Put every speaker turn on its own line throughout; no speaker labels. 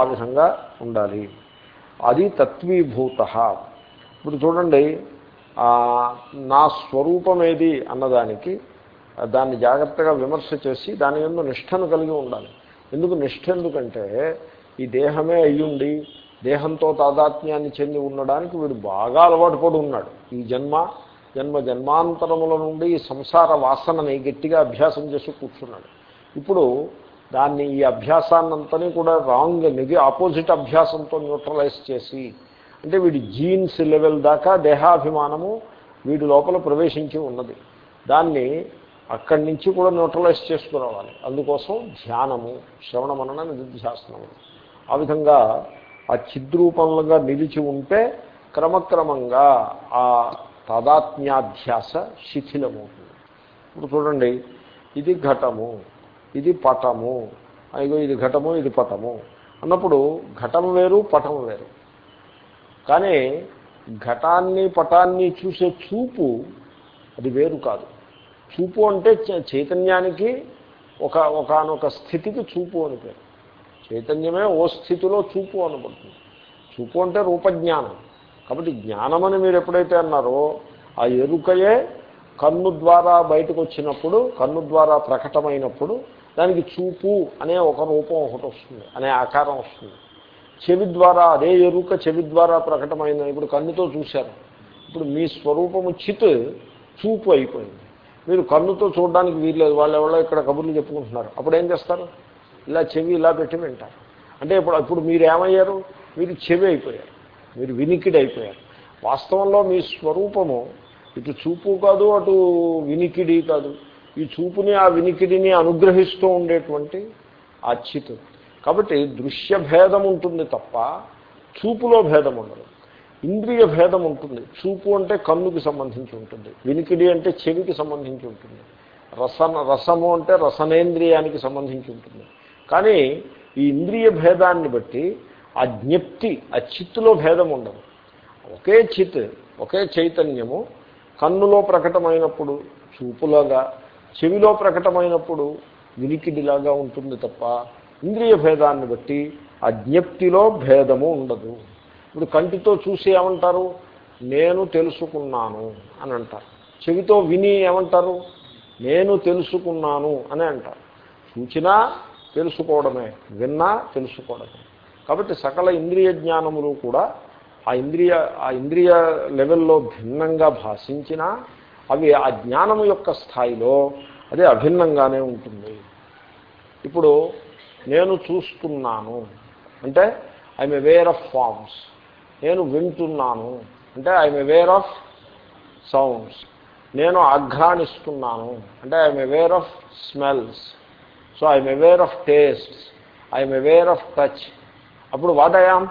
ఆ విధంగా ఉండాలి. అది తత్వీభూత. ఇప్పుడు చూడండి నా స్వరూపం ఏది అన్నదానికి దాన్ని జాగ్రత్తగా విమర్శ చేసి దాని ఎందు నిష్టను కలిగి ఉండాలి. ఎందుకు నిష్ఠ ఎందుకంటే ఈ దేహమే అయ్యుండి దేహంతో తాదాత్మ్యాన్ని చెంది ఉండడానికి వీడు బాగా అలవాటు పడి ఉన్నాడు. ఈ జన్మ జన్మ జన్మాంతరముల నుండి ఈ సంసార వాసనని గట్టిగా అభ్యాసం చేసి కూర్చున్నాడు. ఇప్పుడు దాన్ని ఈ అభ్యాసాన్నంతని కూడా రాంగ్ నెగి ఆపోజిట్ అభ్యాసంతో న్యూట్రలైజ్ చేసి అంటే వీడి జీన్స్ లెవెల్ దాకా దేహాభిమానము వీడి లోపల ప్రవేశించి ఉన్నది. దాన్ని అక్కడి నుంచి కూడా న్యూట్రలైజ్ చేసుకురావాలి అందుకోసం ధ్యానము శ్రవణ మనన నిధిధ్యాసనము. ఆ విధంగా ఆ చిద్రూపంగా నిలిచి ఉంటే క్రమక్రమంగా ఆ తాదాత్మ్యాధ్యాస శిథిలమవుతుంది. ఇప్పుడు చూడండి ఇది ఘటము. ఇది పటము. అయ్యో ఇది ఘటము ఇది పటము. అన్నప్పుడు ఘటం వేరు పటం వేరు. కానీ ఘటాన్ని పటాన్ని చూసే చూపు అది వేరు కాదు. చూపు అంటే చ- చైతన్యానికి ఒక ఒకనొక స్థితికి చూపు అని పేరు. చైతన్యమే ఓ స్థితిలో చూపు అనబడుతుంది. చూపు అంటే రూపజ్ఞానం. కాబట్టి జ్ఞానం అని మీరు ఎప్పుడైతే అన్నారో ఆ ఎరుకయే కన్ను ద్వారా బయటకు వచ్చినప్పుడు కన్ను ద్వారా ప్రకటమైనప్పుడు దానికి చూపు అనే ఒక రూపం ఒకటి వస్తుంది అనే ఆకారం వస్తుంది. చెవి ద్వారా అదే ఎరుక చెవి ద్వారా ప్రకటమైన ఇప్పుడు కన్నుతో చూశారు. ఇప్పుడు మీ స్వరూపము చిత్ చూపు అయిపోయింది. మీరు కన్నుతో చూడడానికి వీల్లేదు వాళ్ళు ఎవరో ఇక్కడ కబుర్లు చెప్పుకుంటున్నారు. అప్పుడు ఏం చేస్తారు? ఇలా చెవి ఇలా పెట్టి వింటారు. అంటే ఇప్పుడు ఇప్పుడు మీరు ఏమయ్యారు? మీరు చెవి అయిపోయారు. మీరు వినికిడి అయిపోయారు. వాస్తవంలో మీ స్వరూపము ఇటు చూపు కాదు అటు వినికిడి కాదు. ఈ చూపుని ఆ వినికిడిని అనుగ్రహిస్తూ ఉండేటువంటి ఆ చిత్. కాబట్టి దృశ్య భేదం ఉంటుంది తప్ప చూపులో భేదం ఉండదు. ఇంద్రియ భేదం ఉంటుంది. చూపు అంటే కన్నుకి సంబంధించి ఉంటుంది. వినికిడి అంటే చెవికి సంబంధించి ఉంటుంది. రసన రసము అంటే రసనేంద్రియానికి సంబంధించి ఉంటుంది. కానీ ఈ ఇంద్రియ భేదాన్ని బట్టి ఆ జ్ఞప్తి ఆ చిత్తులో భేదం ఉండదు. ఒకే చిత్ ఒకే చైతన్యము కన్నులో ప్రకటమైనప్పుడు చూపులాగా చెవిలో ప్రకటమైనప్పుడు వినికిడిలాగా ఉంటుంది తప్ప ఇంద్రియ భేదాన్ని బట్టి ఆ జ్ఞప్తిలో భేదము ఉండదు. ఇప్పుడు కంటితో చూసి ఏమంటారు? నేను తెలుసుకున్నాను అని అంటారు. చెవితో విని ఏమంటారు? నేను తెలుసుకున్నాను అని అంటారు. చూచినా తెలుసుకోవడమే విన్నా తెలుసుకోవడమే. కాబట్టి సకల ఇంద్రియ జ్ఞానములు కూడా ఆ ఇంద్రియ ఆ ఇంద్రియ లెవెల్లో భిన్నంగా భాషించినా అవి ఆ జ్ఞానం యొక్క స్థాయిలో అదే అభిన్నంగానే ఉంటుంది. ఇప్పుడు నేను చూస్తున్నాను. అంటే ఐఎమ్ అవేర్ ఆఫ్ ఫార్మ్స్ నేను వింటున్నాను. అంటే ఐఎమ్ అవేర్ ఆఫ్ సౌండ్స్ నేను ఆఘ్రాణిస్తున్నాను. అంటే I'm aware of smells so I'm aware of tastes I'm aware of touch అప్పుడు వాట్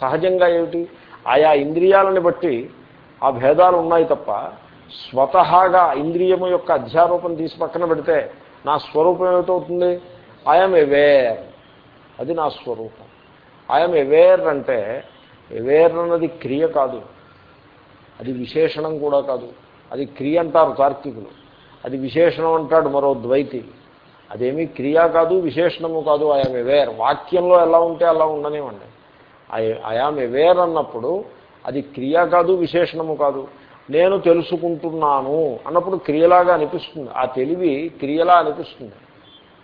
సహజంగా ఏమిటి? ఆయా ఇంద్రియాలని బట్టి ఆ భేదాలు ఉన్నాయి తప్ప స్వతహాగా ఇంద్రియము యొక్క అధ్యారూపం తీసి పక్కన పెడితే నా స్వరూపం ఏమిటవుతుంది? ఐఎమ్ అవేర్ అది నా స్వరూపం. ఐఎమ్ అవేర్ అంటే అవేర్ అన్నది క్రియ కాదు. అది విశేషణం కూడా కాదు. అది క్రియ అంటారు తార్కికులు. అది విశేషణం అంటాడు మరో ద్వైతి. అదేమీ క్రియ కాదు విశేషణము కాదు. ఐఎమ్ అవేర్ వాక్యంలో ఎలా ఉంటే అలా ఉండనివ్వండి. ఐ ఐఆమ్ అవేర్ అన్నప్పుడు అది క్రియ కాదు విశేషణము కాదు. నేను తెలుసుకుంటున్నాను అన్నప్పుడు క్రియలాగా అనిపిస్తుంది. ఆ తెలివి క్రియలా అనిపిస్తుంది.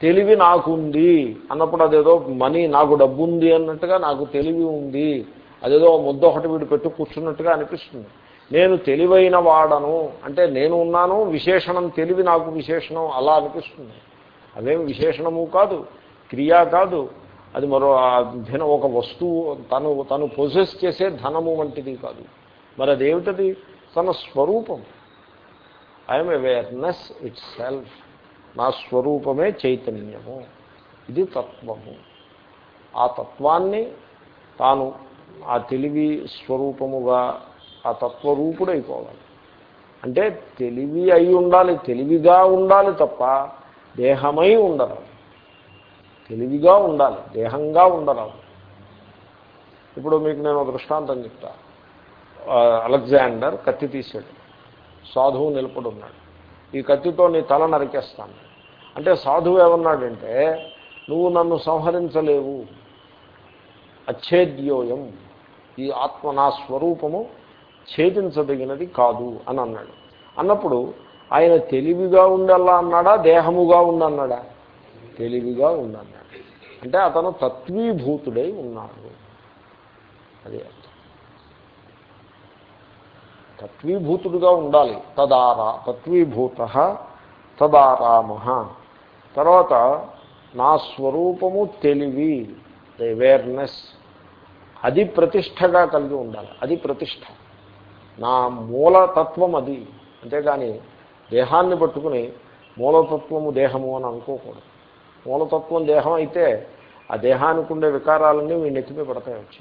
తెలివి నాకుంది అన్నప్పుడు అదేదో మనీ నాకు డబ్బు ఉంది అన్నట్టుగా నాకు తెలివి ఉంది. అదేదో ముద్ద ఒకటి వీడు పెట్టు కూర్చున్నట్టుగా అనిపిస్తుంది. నేను తెలివైన వాడను అంటే నేను ఉన్నాను విశేషణం తెలివి నాకు విశేషణం అలా అనిపిస్తుంది. అదేం విశేషణము కాదు క్రియా కాదు. అది మరో ఆ ధన ఒక వస్తువు తను తను పొజెస్ చేసే ధనము వంటిది కాదు. మరి అదేమిటది? తన స్వరూపం. ఐఎమ్ అవేర్నెస్ ఇట్ సెల్ఫ్ నా స్వరూపమే చైతన్యము. ఇది తత్వము. ఆ తత్వాన్ని తాను ఆ తెలివి స్వరూపముగా ఆ తత్వరూపుడైపోవాలి. అంటే తెలివి అయి ఉండాలి తెలివిగా ఉండాలి తప్ప దేహమై ఉండరాదు. తెలివిగా ఉండాలి దేహంగా ఉండరాదు. ఇప్పుడు మీకు నేను ఒక దృష్టాంతం చెప్తాను అలెగ్జాండర్ కత్తి తీశాడు. సాధువు నిలబడి ఉన్నాడు ఈ కత్తితో నీ తల నరికేస్తాను. అంటే సాధువు ఏమన్నాడంటే నువ్వు నన్ను సంహరించలేవు. అచ్ఛేద్యోయం ఈ ఆత్మ నా స్వరూపము ఛేదించదగినది కాదు అని అన్నాడు. అన్నప్పుడు ఆయన తెలివిగా ఉండల్లా అన్నాడా దేహముగా ఉండన్నాడా తెలివిగా ఉండన్నాడు అంటే అతను తత్వీభూతుడై ఉన్నాడు. అదే. తత్వీభూతుడుగా ఉండాలి. తదారా తత్వీభూత తదారామ. తర్వాత నా స్వరూపము తెలివి ద అవేర్నెస్. అది ప్రతిష్టగా కలిగి ఉండాలి. అది ప్రతిష్ట. నా మూలతత్వం అది. అంతేగాని దేహాన్ని పట్టుకుని మూలతత్వము దేహము అని అనుకోకూడదు. మూలతత్వం దేహం అయితే ఆ దేహానికి ఉండే వికారాలన్నీ మీ నెత్తిపై పడతాయి వచ్చి.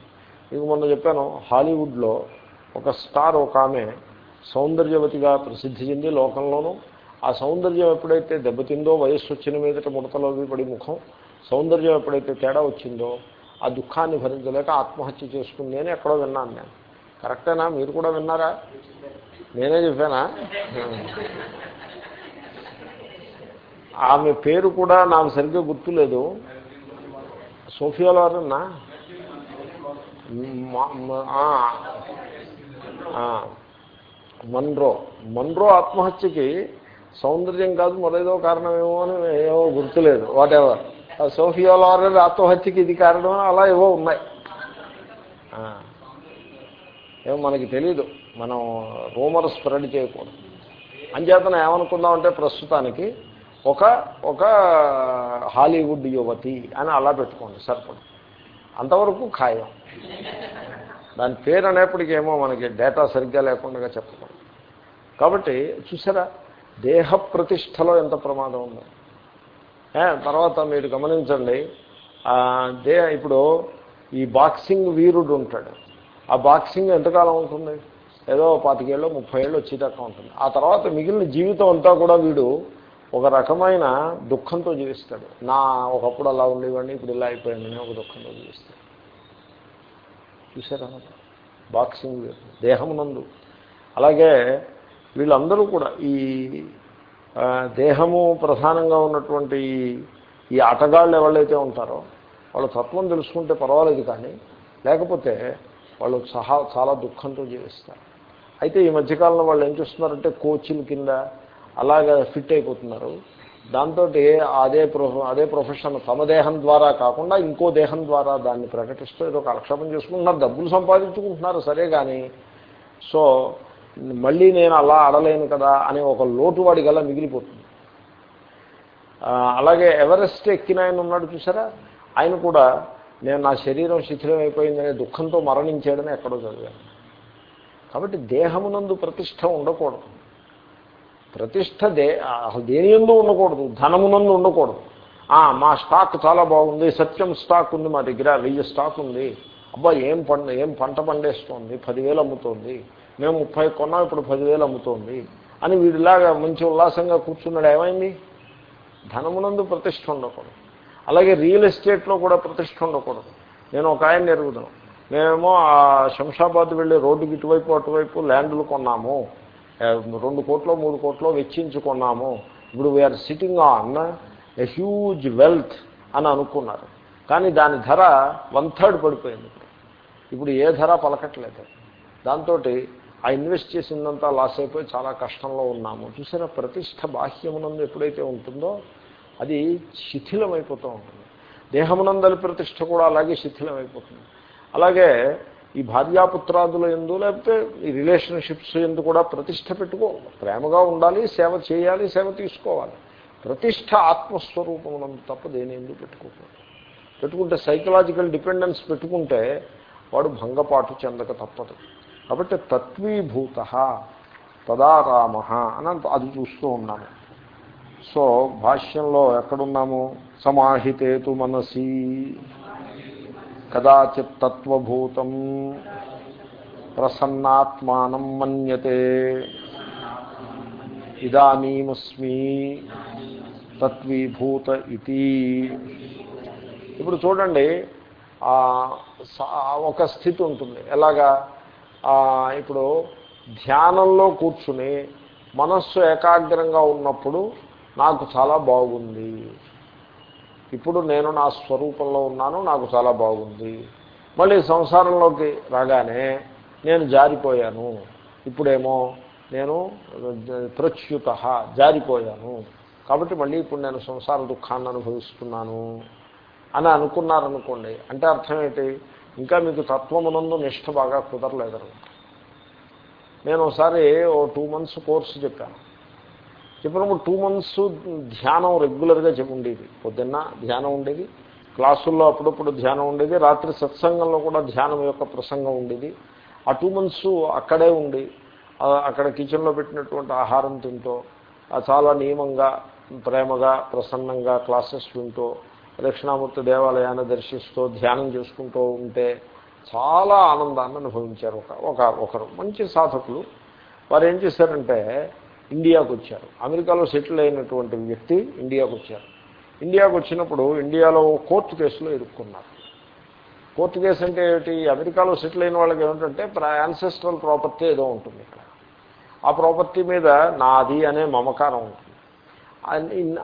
మీకు మొన్న చెప్పాను హాలీవుడ్లో ఒక స్టార్ ఒక ఆమె సౌందర్యవతిగా ప్రసిద్ధి చెంది లోకంలోనూ ఆ సౌందర్యం ఎప్పుడైతే దెబ్బతిందో వయస్సు వచ్చిన మీదట ముడతలోవి పడి ముఖం సౌందర్యం ఎప్పుడైతే తేడా వచ్చిందో ఆ దుఃఖాన్ని భరించలేక ఆత్మహత్య చేసుకుంది అని ఎక్కడో విన్నాను నేను. కరెక్టేనా మీరు కూడా విన్నారా? నేనే చెప్పానా? ఆమె పేరు కూడా నాకు సరిగ్గా గుర్తులేదు. సోఫియాలో అన్నా మన్రో మన్రో ఆత్మహత్యకి సౌందర్యం కాదు మరేదో కారణమేమో అని ఏమో గుర్తులేదు. వాట్ ఎవర్ సోఫియా లారెల్ ఆత్మహత్యకి ఇది కారణం అలా ఏవో ఉన్నాయి. ఏమో మనకి తెలీదు. మనం రూమర్ స్ప్రెడ్ చేయకూడదు. అంచేతన ఏమనుకుందామంటే ప్రస్తుతానికి ఒక ఒక హాలీవుడ్ యువతి అని అలా పెట్టుకోండి సరిపడు. అంతవరకు ఖాయం. దాని పేరు అనేప్పటికేమో మనకి డేటా సరిగ్గా లేకుండా చెప్పకూడదు. కాబట్టి చూసారా దేహ ప్రతిష్టలో ఎంత ప్రమాదం ఉందో? తర్వాత మీరు గమనించండి దే ఇప్పుడు ఈ బాక్సింగ్ వీరుడు ఉంటాడు. ఆ బాక్సింగ్ ఎంతకాలం ఉంటుంది? ఏదో పాతికేళ్ళు ముప్పై ఏళ్ళు వచ్చేదాకా ఉంటుంది. ఆ తర్వాత మిగిలిన జీవితం అంతా కూడా వీడు ఒక రకమైన దుఃఖంతో జీవిస్తాడు. నా ఒకప్పుడు అలా ఉండేవాడిని ఇప్పుడు ఇలా అయిపోయిందని ఒక దుఃఖంతో జీవిస్తాడు. చూసారా బాక్సింగ్ దేహమునందు. అలాగే వీళ్ళందరూ కూడా ఈ దేహము ప్రధానంగా ఉన్నటువంటి ఈ ఆటగాళ్ళు ఎవరైతే ఉంటారో వాళ్ళ తత్వం తెలుసుకుంటే పర్వాలేదు కానీ లేకపోతే వాళ్ళు సహా చాలా దుఃఖంతో జీవిస్తారు. అయితే ఈ మధ్యకాలంలో వాళ్ళు ఏం చేస్తున్నారంటే కోచ్ల కింద అలాగా ఫిట్ అయిపోతున్నారు. దాంతో అదే ప్రొఫె అదే ప్రొఫెషన్ తమ దేహం ద్వారా కాకుండా ఇంకో దేహం ద్వారా దాన్ని ప్రకటిస్తూ ఏదో కాలక్షేపం చేసుకుంటున్నారు డబ్బులు సంపాదించుకుంటున్నారు సరే కానీ సో మళ్ళీ నేను అలా ఆడలేను కదా అని ఒక లోటు వాడి గల మిగిలిపోతుంది. అలాగే ఎవరెస్ట్ ఎక్కిన ఆయన ఉన్నాడు చూసారా? ఆయన కూడా నేను నా శరీరం శిథిలం అయిపోయిందనే దుఃఖంతో మరణించాడని ఎక్కడో చదివాను. కాబట్టి దేహమునందు ప్రతిష్ట ఉండకూడదు. ప్రతిష్ట దే అసలు దేని ఎందు ఉండకూడదు? ధనమునందు ఉండకూడదు. మా స్టాక్ చాలా బాగుంది సత్యం స్టాక్ ఉంది మా దగ్గర వెయ్యి స్టాక్ ఉంది. అబ్బా ఏం పండ ఏం పంట పండేస్తోంది? పదివేలు అమ్ముతోంది. మేము ముప్పై కొన్నాం ఇప్పుడు పదివేలు అమ్ముతోంది. అని వీడిలాగా మంచి ఉల్లాసంగా కూర్చున్నాడు. ఏమైంది? ధనమునందు ప్రతిష్ట ఉండకూడదు. అలాగే రియల్ ఎస్టేట్లో కూడా ప్రతిష్ట ఉండకూడదు. నేను ఒక ఆయన ఎరుగుదాను. మేమేమో ఆ శంషాబాద్ వెళ్ళి రోడ్డుకి ఇటువైపు అటువైపు ల్యాండ్లు కొన్నాము. రెండు కోట్లో మూడు కోట్లో వెచ్చించుకున్నాము. ఇప్పుడు we're sitting on a huge wealth అని అనుకున్నారు. కానీ దాని ధర వన్ థర్డ్ పడిపోయింది. ఇప్పుడు ఏ ధర పలకట్లేదు. దాంతో ఆ ఇన్వెస్ట్ చేసిందంతా లాస్ అయిపోయి చాలా కష్టంలో ఉన్నాము. చూసిన ప్రతిష్ట బాహ్యమునందు ఎప్పుడైతే ఉంటుందో అది శిథిలమైపోతూ ఉంటుంది. దేహమునందలి ప్రతిష్ట కూడా అలాగే శిథిలమైపోతుంది. అలాగే ఈ భార్యాపుత్రాదుల ఎందు లేకపోతే ఈ రిలేషన్షిప్స్ ఎందు కూడా ప్రతిష్ట పెట్టుకో ప్రేమగా ఉండాలి సేవ చేయాలి సేవ తీసుకోవాలి. ప్రతిష్ట ఆత్మస్వరూపం తప్ప దేని పెట్టుకోకూడదు. పెట్టుకుంటే సైకలాజికల్ డిపెండెన్స్ పెట్టుకుంటే వాడు భంగపాటు చెందక తప్పదు. కాబట్టి తత్వీభూత తదారామ అని అది చూస్తూ ఉన్నాము. సో భాష్యంలో ఎక్కడున్నాము? సమాహితేతు మనసి. కదాచిత్ తత్వభూతం ప్రసన్నాత్మానం మన్యతే. ఇదానీమస్మి తత్వీభూత ఇది ఇప్పుడు చూడండి ఒక స్థితి ఉంటుంది. ఎలాగా? ఇప్పుడు ధ్యానంలో కూర్చుని మనస్సు ఏకాగ్రంగా ఉన్నప్పుడు నాకు చాలా బాగుంది. ఇప్పుడు నేను నా స్వరూపంలో ఉన్నాను నాకు చాలా బాగుంది. మళ్ళీ సంసారంలోకి రాగానే నేను జారిపోయాను. ఇప్పుడేమో నేను ప్రచ్యుత జారిపోయాను. కాబట్టి మళ్ళీ ఇప్పుడు నేను సంసార దుఃఖాన్ని అనుభవిస్తున్నాను అని అనుకున్నారనుకోండి అంటే అర్థం ఏంటి? ఇంకా మీకు తత్వమునందు నిష్ట బాగా కుదరలేదనమాట నేను ఒకసారి ఓ టూ మంత్స్ కోర్సు చెప్పాను. చెప్పినప్పుడు టూ మంత్స్ ధ్యానం రెగ్యులర్గా చెప్పి ఉండేది. పొద్దున్న ధ్యానం ఉండేది క్లాసుల్లో అప్పుడప్పుడు ధ్యానం ఉండేది రాత్రి సత్సంగంలో కూడా ధ్యానం యొక్క ప్రసంగం ఉండేది. ఆ టూ మంత్స్ అక్కడే ఉండి అక్కడ కిచెన్లో పెట్టినటువంటి ఆహారం తింటూ చాలా నియమంగా ప్రేమగా ప్రసన్నంగా క్లాసెస్ వింటూ దక్షిణామూర్తి దేవాలయాన్ని దర్శిస్తూ ధ్యానం చేసుకుంటూ ఉంటే చాలా ఆనందాన్ని అనుభవించారు ఒక ఒక ఒకరు. మంచి సాధకులు. వారు ఏం చేశారంటే ఇండియాకు వచ్చారు అమెరికాలో సెటిల్ అయినటువంటి వ్యక్తి ఇండియాకు వచ్చారు ఇండియాకు వచ్చినప్పుడు ఇండియాలో కోర్టు కేసులో ఇరుక్కున్నారు. కోర్టు కేసు అంటే ఏమిటి? అమెరికాలో సెటిల్ అయిన వాళ్ళకి ఏమిటంటే యాన్సెస్ట్రల్ ప్రాపర్టీ ఏదో ఉంటుంది ఇక్కడ. ఆ ప్రాపర్టీ మీద నాది అనే మమకారం ఉంటుంది.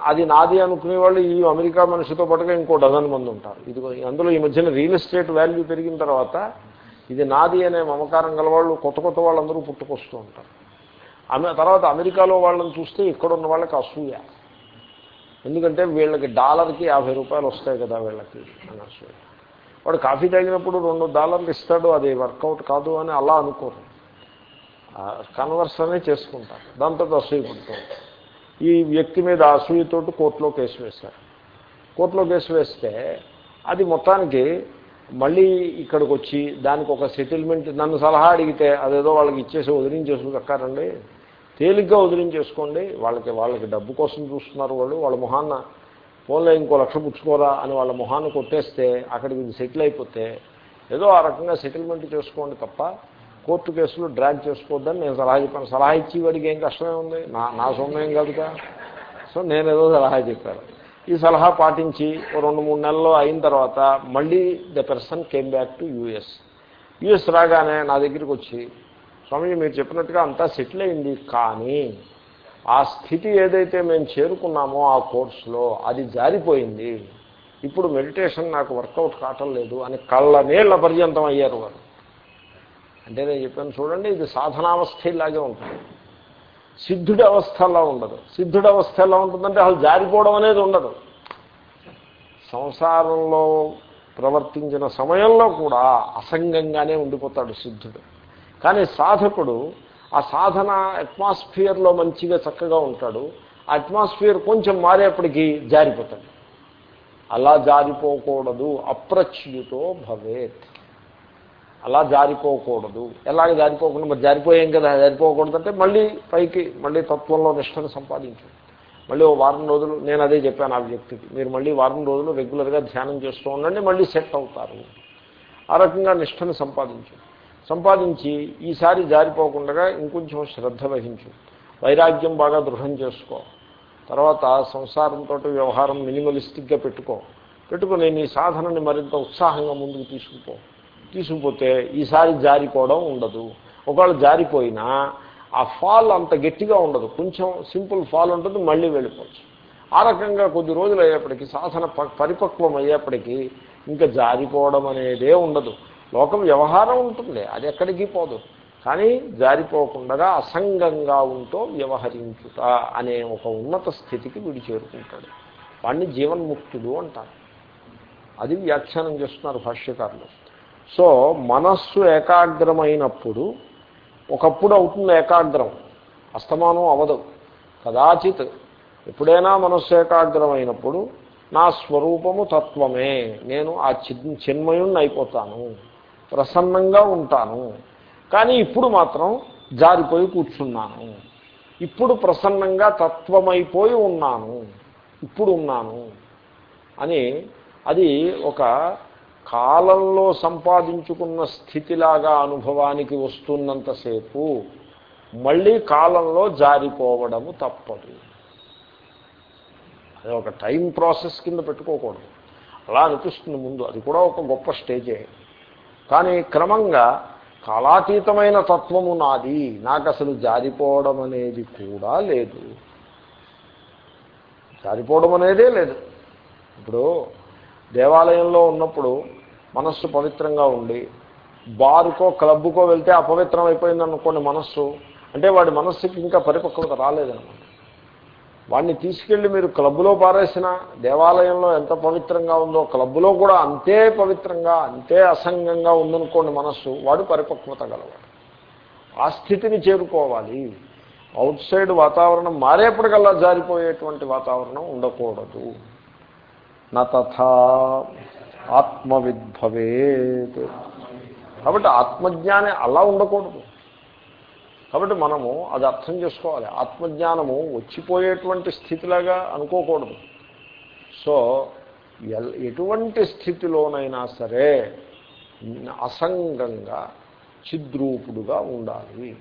అది నాది అనుకునే వాళ్ళు ఈ అమెరికా మనిషితో పాటుగా ఇంకో డజన్ మంది ఉంటారు. ఇది అందులో ఈ మధ్యన రియల్ ఎస్టేట్ వాల్యూ పెరిగిన తర్వాత ఇది నాది అనే మమకారం గల వాళ్ళు కొత్త కొత్త వాళ్ళందరూ పుట్టుకొస్తూ ఉంటారు. ఆమె తర్వాత అమెరికాలో వాళ్ళని చూస్తే ఇక్కడ ఉన్న వాళ్ళకి అసూయ. ఎందుకంటే వీళ్ళకి డాలర్కి యాభై రూపాయలు వస్తాయి కదా వీళ్ళకి అని అసూయ. వాడు కాఫీ తాగినప్పుడు రెండు డాలర్లు ఇస్తాడు అది వర్కౌట్ కాదు అని అలా అనుకోరు. కన్వర్స్ అనే చేసుకుంటారు. దాంతో అసూయ పడుతుంది. ఈ వ్యక్తి మీద అసూయతోటి కోర్టులో కేసు వేశారు. కోర్టులో కేసు వేస్తే అది మొత్తానికి మళ్ళీ ఇక్కడికి వచ్చి దానికి ఒక సెటిల్మెంట్ నన్ను సలహా అడిగితే అదేదో వాళ్ళకి ఇచ్చేసి వదిలించేసుకుని తేలిగ్గా వదిలించేసుకోండి. వాళ్ళకి వాళ్ళకి డబ్బు కోసం చూస్తున్నారు వాళ్ళు. వాళ్ళ మొహాన్న ఫోన్లో ఇంకో లక్ష పుచ్చుకోరా అని వాళ్ళ మొహాన్ని కొట్టేస్తే అక్కడికి సెటిల్ అయిపోతే ఏదో ఆ రకంగా సెటిల్మెంట్ చేసుకోండి తప్ప కోర్టు కేసులు డ్రాగ్ చేసుకోవద్దని నేను సలహా చెప్పాను. సలహా ఇచ్చి వాడికి ఏం కష్టమే ఉంది? నా నా సొమ్మేం కాదుగా. సో నేను ఏదో సలహా చెప్పాను. ఈ సలహా పాటించి రెండు మూడు నెలలు అయిన తర్వాత మళ్ళీ the person came back to US US రాగానే నా దగ్గరికి వచ్చి స్వామి మీరు చెప్పినట్టుగా అంతా సెటిల్ అయింది. కానీ ఆ స్థితి ఏదైతే మేము చేరుకున్నామో ఆ కోర్సులో అది జారిపోయింది. ఇప్పుడు మెడిటేషన్ నాకు వర్కౌట్ కావటం లేదు అని కళ్ళ నీళ్ళ పర్యంతం అయ్యారు వారు. అంటే నేను చెప్పాను చూడండి ఇది సాధనావస్థ ఇలాగే ఉంటుంది. సిద్ధుడి అవస్థ అలా ఉండదు. సిద్ధుడి అవస్థ ఎలా ఉంటుందంటే అసలు జారిపోవడం అనేది ఉండదు. సంసారంలో ప్రవర్తించిన సమయంలో కూడా అసంగంగానే ఉండిపోతాడు సిద్ధుడు. కానీ సాధకుడు ఆ సాధన అట్మాస్ఫియర్లో మంచిగా చక్కగా ఉంటాడు. ఆ అట్మాస్ఫియర్ కొంచెం మారేప్పటికీ జారిపోతాడు. అలా జారిపోకూడదు. అప్రచ్యుతో భవేత్. అలా జారిపోకూడదు. ఎలాగ జారిపోకుండా మరి జారిపోయాం కదా? జారిపోకూడదు అంటే మళ్ళీ పైకి మళ్ళీ తత్వంలో నిష్టను సంపాదించు మళ్ళీ ఓ వారం రోజులు నేను అదే చెప్పాను ఆ వ్యక్తికి మీరు మళ్ళీ వారం రోజులు రెగ్యులర్గా ధ్యానం చేస్తూ ఉండండి మళ్ళీ సెట్ అవుతారు. ఆ రకంగా నిష్టను సంపాదించు సంపాదించి ఈసారి జారిపోకుండా ఇంకొంచెం శ్రద్ధ వహించు. వైరాగ్యం బాగా దృఢం చేసుకో. తర్వాత సంసారంతో వ్యవహారం మినిమలిస్టిక్గా పెట్టుకో. పెట్టుకుని నీ సాధనని మరింత ఉత్సాహంగా ముందుకు తీసుకుపో. తీసుకుపోతే ఈసారి జారిపోవడం ఉండదు. ఒకవేళ జారిపోయినా ఆ ఫాల్ అంత గట్టిగా ఉండదు. కొంచెం సింపుల్ ఫాల్ ఉంటుంది మళ్ళీ వెళ్ళిపోవచ్చు. ఆ రకంగా కొద్ది రోజులు అయ్యేప్పటికీ సాధన పరిపక్వం అయ్యేప్పటికీ ఇంకా జారిపోవడం అనేదే ఉండదు. లోకం వ్యవహారం ఉంటుంది అది ఎక్కడికి పోదు. కానీ జారిపోకుండా అసంగంగా ఉంటూ వ్యవహరించుట అనే ఒక ఉన్నత స్థితికి వీడు చేరుకుంటాడు వాడిని జీవన్ముక్తుడు అంటారు. అది వ్యాఖ్యానం చేస్తున్నారు భాష్యకారులు. సో మనస్సు ఏకాగ్రమైనప్పుడు ఒకప్పుడు అవుతుంది ఏకాగ్రం అస్తమానం అవదు. కదాచిత్ ఎప్పుడైనా మనస్సు ఏకాగ్రమైనప్పుడు నా స్వరూపము తత్వమే నేను ఆ చిన్మయుణ్ణి అయిపోతాను. ప్రసన్నంగా ఉంటాను. కానీ ఇప్పుడు మాత్రం జారిపోయి కూర్చున్నాను. ఇప్పుడు ప్రసన్నంగా తత్వమైపోయి ఉన్నాను. ఇప్పుడు ఉన్నాను. అని అది ఒక కాలంలో సంపాదించుకున్న స్థితిలాగా అనుభవానికి వస్తున్నంతసేపు మళ్ళీ కాలంలో జారిపోవడము తప్పదు. అది ఒక టైం ప్రాసెస్ కింద పెట్టుకోకూడదు. అలా అనిపిస్తుంది ముందు. అది కూడా ఒక గొప్ప స్టేజే. కానీ క్రమంగా కాలాతీతమైన తత్వము నాది నాకు అసలు జారిపోవడం అనేది కూడా లేదు. జారిపోవడం అనేదే లేదు. ఇప్పుడు దేవాలయంలో ఉన్నప్పుడు మనస్సు పవిత్రంగా ఉండి బారుకో క్లబ్కో వెళ్తే అపవిత్రం అయిపోయింది అనుకోండి మనస్సు అంటే వాడి మనస్సుకి ఇంకా పరిపక్వత రాలేదనమాట. వాడిని తీసుకెళ్ళి మీరు క్లబ్లో పారేసిన దేవాలయంలో ఎంత పవిత్రంగా ఉందో క్లబ్లో కూడా అంతే పవిత్రంగా అంతే అసంగంగా ఉందనుకోండి మనస్సు వాడు పరిపక్వత గలవాడు. ఆ స్థితిని చేరుకోవాలి. అవుట్ సైడ్ వాతావరణం మారేపటికల్లా జారిపోయేటువంటి వాతావరణం ఉండకూడదు. నథా ఆత్మవిద్భవేత్. కాబట్టి ఆత్మజ్ఞానే అలా ఉండకూడదు. కాబట్టి మనము అది అర్థం చేసుకోవాలి. ఆత్మజ్ఞానము వచ్చిపోయేటువంటి స్థితిలాగా అనుకోకూడదు. సో ఎల్ ఎటువంటి స్థితిలోనైనా సరే అసంగంగా చిద్రూపుడుగా ఉండాలి.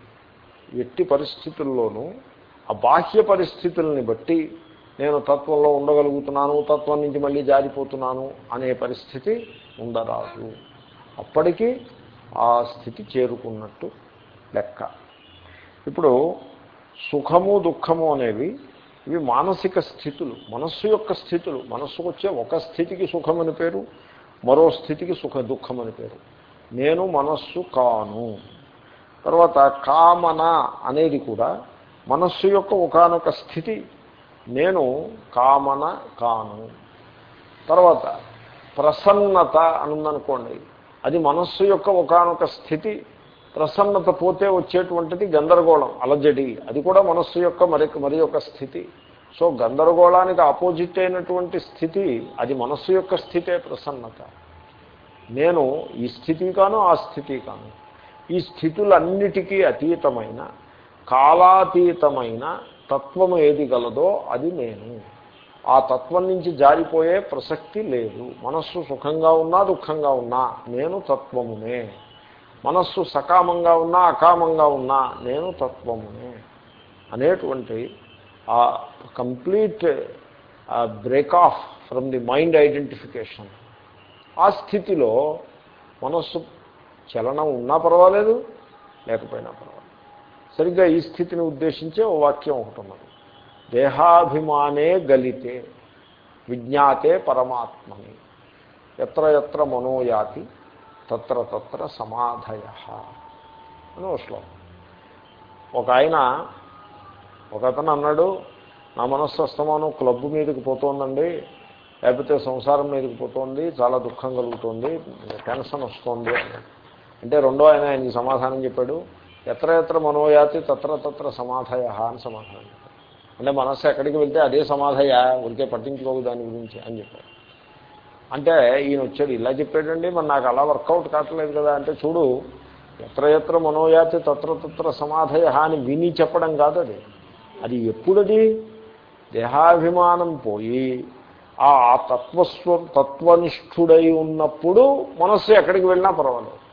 ఎట్టి పరిస్థితుల్లోనూ ఆ బాహ్య పరిస్థితుల్ని బట్టి నేను తత్వంలో ఉండగలుగుతున్నాను తత్వం నుంచి మళ్ళీ జారిపోతున్నాను అనే పరిస్థితి ఉండరాదు. అప్పటికీ ఆ స్థితి చేరుకున్నట్టు లెక్క. ఇప్పుడు సుఖము దుఃఖము అనేవి ఇవి మానసిక స్థితులు మనస్సు యొక్క స్థితులు. మనస్సుకు వచ్చే ఒక స్థితికి సుఖం అని పేరు మరో స్థితికి సుఖ దుఃఖం అని పేరు. నేను మనస్సు కాను. తర్వాత కామన అనేది కూడా మనస్సు యొక్క ఒకనొక స్థితి. నేను కామన కాను. తర్వాత ప్రసన్నత అనుందనుకోండి అది మనస్సు యొక్క ఒకనొక స్థితి. ప్రసన్నత పోతే వచ్చేటువంటిది గందరగోళం అలజడి. అది కూడా మనస్సు యొక్క మరి మరి యొక్క స్థితి. సో గందరగోళానికి ఆపోజిట్ అయినటువంటి స్థితి అది మనస్సు యొక్క స్థితే ప్రసన్నత. నేను ఈ స్థితి కాను ఆ స్థితి కాను. ఈ స్థితులన్నిటికీ అతీతమైన కాలాతీతమైన తత్వము ఏది గలదో అది నేను. ఆ తత్వం నుంచి జారిపోయే ప్రసక్తి లేదు. మనస్సు సుఖంగా ఉన్నా దుఃఖంగా ఉన్నా నేను తత్వమునే. మనస్సు సకామంగా ఉన్నా అకామంగా ఉన్నా నేను తత్వమునే. అనేటువంటి ఆ complete break off from the mind identification ఆ స్థితిలో మనస్సు చలనం ఉన్నా పర్వాలేదు లేకపోయినా పర్వాలేదు. సరిగ్గా ఈ స్థితిని ఉద్దేశించే ఓ వాక్యం ఒకటి ఉన్నది. దేహాభిమానే గలితే విజ్ఞాతే పరమాత్మని. ఎత్ర ఎత్ర మనోయాతి తత్ర తత్ర సమాధయ. అని ఒక శ్లోకం. ఒక ఆయన ఒక అతను అన్నాడు నా మనస్సు అస్తమానం క్లబ్ మీదకి పోతోందండి లేకపోతే సంసారం మీదకి పోతుంది చాలా దుఃఖం కలుగుతుంది టెన్షన్ వస్తుంది అంటే రెండో ఆయన ఆయనకి సమాధానం చెప్పాడు ఎత్ర ఎత్ర మనోయాతి తత్ర తత్ర సమాధయ అని సమాధానం చెప్పాడు. అంటే మనస్సు ఎక్కడికి వెళ్తే అదే సమాధయ ఉరికే పట్టించుకోకు దాని గురించి అని చెప్పాడు. అంటే ఈయన వచ్చాడు ఇలా చెప్పాడండి మరి నాకు అలా వర్కౌట్ కావట్లేదు కదా అంటే చూడు ఎత్ర ఎత్ర మనోయాతి తత్ర తత్ర సమాధయ అని విని చెప్పడం కాదు అది. అది ఎప్పుడది? దేహాభిమానం పోయి ఆ తత్వస్వ తత్వనిష్ఠుడై ఉన్నప్పుడు మనస్సు ఎక్కడికి వెళ్ళినా పర్వాలేదు.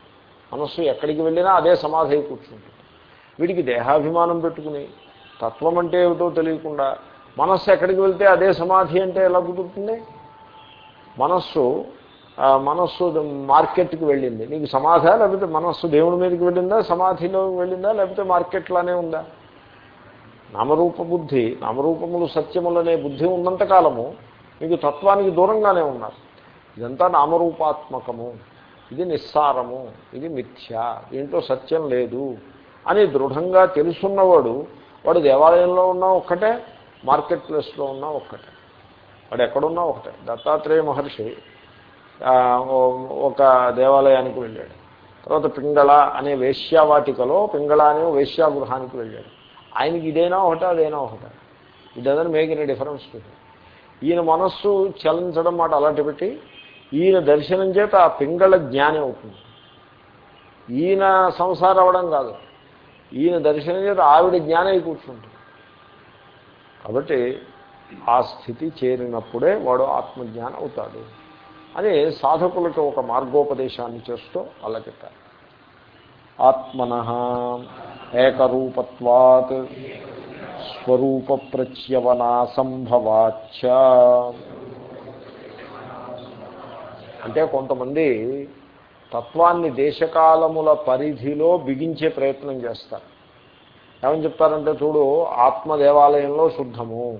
మనస్సు ఎక్కడికి వెళ్ళినా అదే సమాధి కూర్చుంటుంది. వీడికి దేహాభిమానం పెట్టుకుని తత్వం అంటే ఏమిటో తెలియకుండా మనస్సు ఎక్కడికి వెళ్తే అదే సమాధి అంటే ఎలా కుదురుతుంది? మనస్సు మనస్సు మార్కెట్కి వెళ్ళింది. నీకు సమాధ లేకపోతే మనస్సు దేవుడి మీదకి వెళ్ళిందా? సమాధిలో వెళ్ళిందా? లేకపోతే మార్కెట్లానే ఉందా? నామరూప బుద్ధి నామరూపములు సత్యములనే బుద్ధి ఉన్నంతకాలము మీకు తత్వానికి దూరంగానే ఉన్నారు. ఇదంతా నామరూపాత్మకము. ఇది నిస్సారము. ఇది మిథ్య. దీంట్లో సత్యం లేదు అని దృఢంగా తెలుసున్నవాడు వాడు దేవాలయంలో ఉన్నా ఒక్కటే మార్కెట్ ప్లేస్లో ఉన్నా ఒక్కటే. వాడు ఎక్కడున్నా ఒకటే. దత్తాత్రేయ మహర్షి ఒక దేవాలయానికి వెళ్ళాడు. తర్వాత పింగళ అనే వేశ్యావాటికలో పింగళ అనే వేశ్యాగృహానికి వెళ్ళాడు. ఆయనకి ఇదైనా ఒకటే అదైనా ఒకటే? It doesn't make any difference to ఈయన మనస్సు చలించడం మాట అలాంటి పెట్టి ఈయన దర్శనం చేత ఆ పింగళ జ్ఞానం అవుతుంది. ఈయన సంసారం అవ్వడం కాదు. ఈయన దర్శనం చేత ఆవిడ జ్ఞానం కూర్చుంటుంది. కాబట్టి ఆ స్థితి చేరినప్పుడే వాడు ఆత్మజ్ఞానం అవుతాడు. అని సాధకులకు ఒక మార్గోపదేశాన్ని చేస్తూ అలా చెప్పారు. ఆత్మన ఏకరూపత్వాత్ స్వరూప ప్రత్యవనాసంభవాచ అంటే కొంతమంది తత్వాన్ని దేశకాలముల పరిధిలో బిగించే ప్రయత్నం చేస్తారు. ఏమని చెప్తారంటే చూడు ఆత్మ దేవాలయంలో శుద్ధము.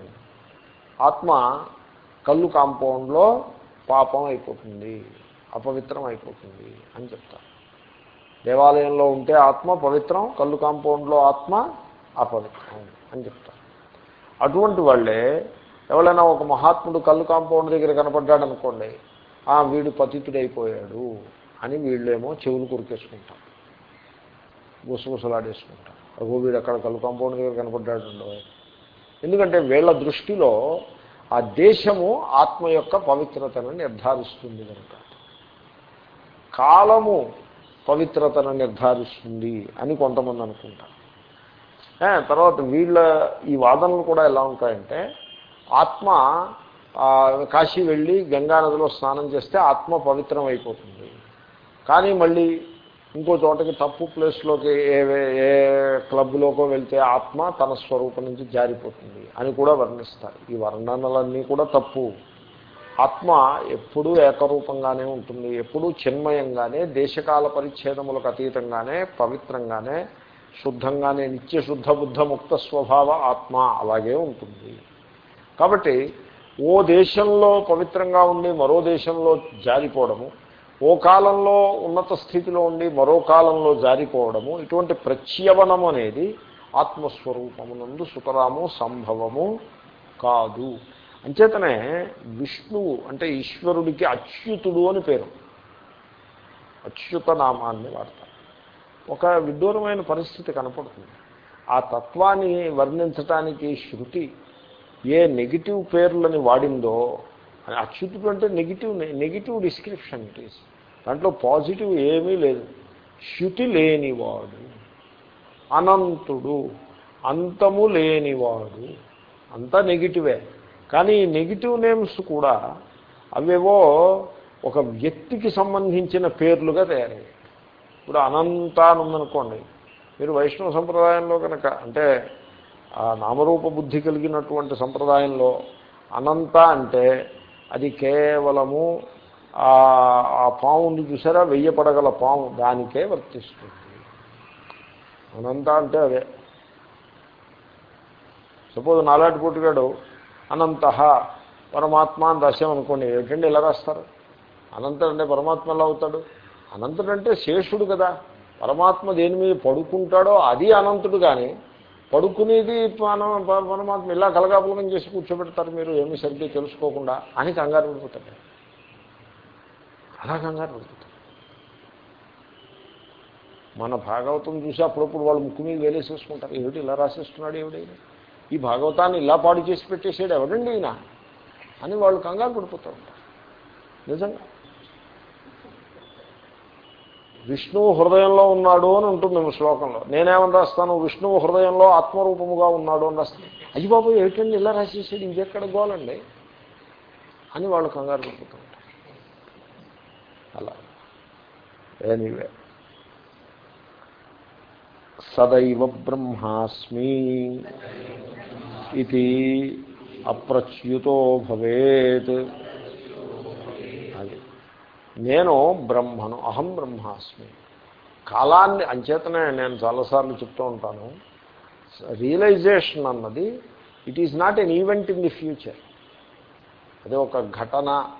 ఆత్మ కళ్ళు కాంపౌండ్లో పాపం అయిపోతుంది అపవిత్రం అయిపోతుంది అని చెప్తారు. దేవాలయంలో ఉంటే ఆత్మ పవిత్రం కళ్ళు కాంపౌండ్లో ఆత్మ అపవిత్రం అని చెప్తారు. అటువంటి వాళ్ళే ఎవరైనా ఒక మహాత్ముడు కళ్ళు కాంపౌండ్ దగ్గర కనపడ్డాడు అనుకోండి ఆ వీడు పతితుడైపోయాడు అని వీళ్ళేమో చెవులు కొరికేసుకుంటారు. గుసగుసలాడేసుకుంటారు. అగో వీడు అక్కడ కళ్ళు కాంపౌండ్ దగ్గర కనపడ్డాడు ఉండవు ఎందుకంటే వీళ్ళ దృష్టిలో ఆ దేశము ఆత్మ యొక్క పవిత్రతను నిర్ధారిస్తుంది కనుక. కాలము పవిత్రతను నిర్ధారిస్తుంది అని కొంతమంది అనుకుంటారు. తర్వాత వీళ్ళ ఈ వాదనలు కూడా ఎలా ఉంటాయంటే ఆత్మ కాశీ వెళ్ళి గంగానదిలో స్నానం చేస్తే ఆత్మ పవిత్రం అయిపోతుంది. కానీ మళ్ళీ ఇంకో చోటకి తప్పు ప్లేస్లోకి ఏ ఏ క్లబ్లోకో వెళ్తే ఆత్మ తన స్వరూపం నుంచి జారిపోతుంది అని కూడా వర్ణిస్తారు. ఈ వర్ణనలన్నీ కూడా తప్పు. ఆత్మ ఎప్పుడూ ఏకరూపంగానే ఉంటుంది. ఎప్పుడూ చిన్మయంగానే దేశకాల పరిచ్ఛేదములకు అతీతంగానే పవిత్రంగానే శుద్ధంగానే నిత్య శుద్ధ బుద్ధ ముక్త స్వభావ ఆత్మ అలాగే ఉంటుంది. కాబట్టి ఓ దేశంలో పవిత్రంగా ఉండి మరో దేశంలో జారిపోవడము ఓ కాలంలో ఉన్నత స్థితిలో ఉండి మరో కాలంలో జారిపోవడము ఇటువంటి ప్రత్యవనము అనేది ఆత్మస్వరూపమునందు సుతరాము సంభవము కాదు. అంచేతనే విష్ణువు అంటే ఈశ్వరుడికి అచ్యుతుడు అని పేరు. అచ్యుత నామాన్ని వాడతారు. ఒక విడ్డూరమైన పరిస్థితి కనపడుతుంది. ఆ తత్వాన్ని వర్ణించటానికి శృతి ఏ నెగిటివ్ పేర్లని వాడిందో అచ్యుతుడు అంటే negative negative description it is. దాంట్లో పాజిటివ్ ఏమీ లేదు. శృతి లేనివాడు అనంతుడు అంతము లేనివాడు అంతా నెగిటివే. కానీ ఈ నెగిటివ్ నేమ్స్ కూడా అవేవో ఒక వ్యక్తికి సంబంధించిన పేర్లుగా తయారయ్యాయి. ఇప్పుడు అనంత అని ఉందనుకోండి మీరు వైష్ణవ సంప్రదాయంలో కనుక అంటే ఆ నామరూప బుద్ధి కలిగినటువంటి సంప్రదాయంలో అనంత అంటే అది కేవలము ఆ పాముని చూసారా? వెయ్యపడగల పాము. దానికే వర్తిస్తుంది. అనంత అంటే అదే. సపోజ్ నాలాటి పుట్టుగాడు అనంత పరమాత్మ అని రాసామనుకోండి అనుకోండి ఇలా రాస్తారు? అనంతుడు అంటే పరమాత్మ ఎలా అవుతాడు? అనంతుడు అంటే శేషుడు కదా. పరమాత్మ దేని మీద పడుకుంటాడో అది అనంతుడు కానీ పడుకునేది పరమాత్మ ఇలా కలగాపులకం చేసి కూర్చోబెడతారు మీరు ఏమీ సరిగ్గా తెలుసుకోకుండా అని కంగారు పడిపోతాడు అలా కంగారు పడిపోతాడు మన భాగవతం చూసి అప్పుడప్పుడు వాళ్ళు ముక్కు మీద వేలేసేసుకుంటారు. ఏమిటి ఇలా రాసేస్తున్నాడు ఏమిటైనా ఈ భాగవతాన్ని ఇలా పాడు చేసి పెట్టేసాడు ఎవడండి ఈయన? అని వాళ్ళు కంగారు పడిపోతూ ఉంటారు. నిజంగా. విష్ణువు హృదయంలో ఉన్నాడు అని ఉంటుంది శ్లోకంలో. నేనేమని రాస్తాను? విష్ణువు హృదయంలో ఆత్మరూపముగా ఉన్నాడు అని రాస్తాను. అయ్యి బాబు ఏమిటండి ఇలా రాసేసాడు? ఇది ఎక్కడ గోలండి? అని వాళ్ళు కంగారు పడిపోతూ ఉంటారు. అలా. ఎనీవే సదైవ బ్రహ్మాస్మి ఇది అప్రచ్యుతో భవేత్. అది. నేను బ్రహ్మను అహం బ్రహ్మాస్మి. కాలాన్ని అంచేతనే నేను చాలాసార్లు చెప్తూ ఉంటాను. రియలైజేషన్ అన్నది it is not an event in the future అదే ఒక ఘటన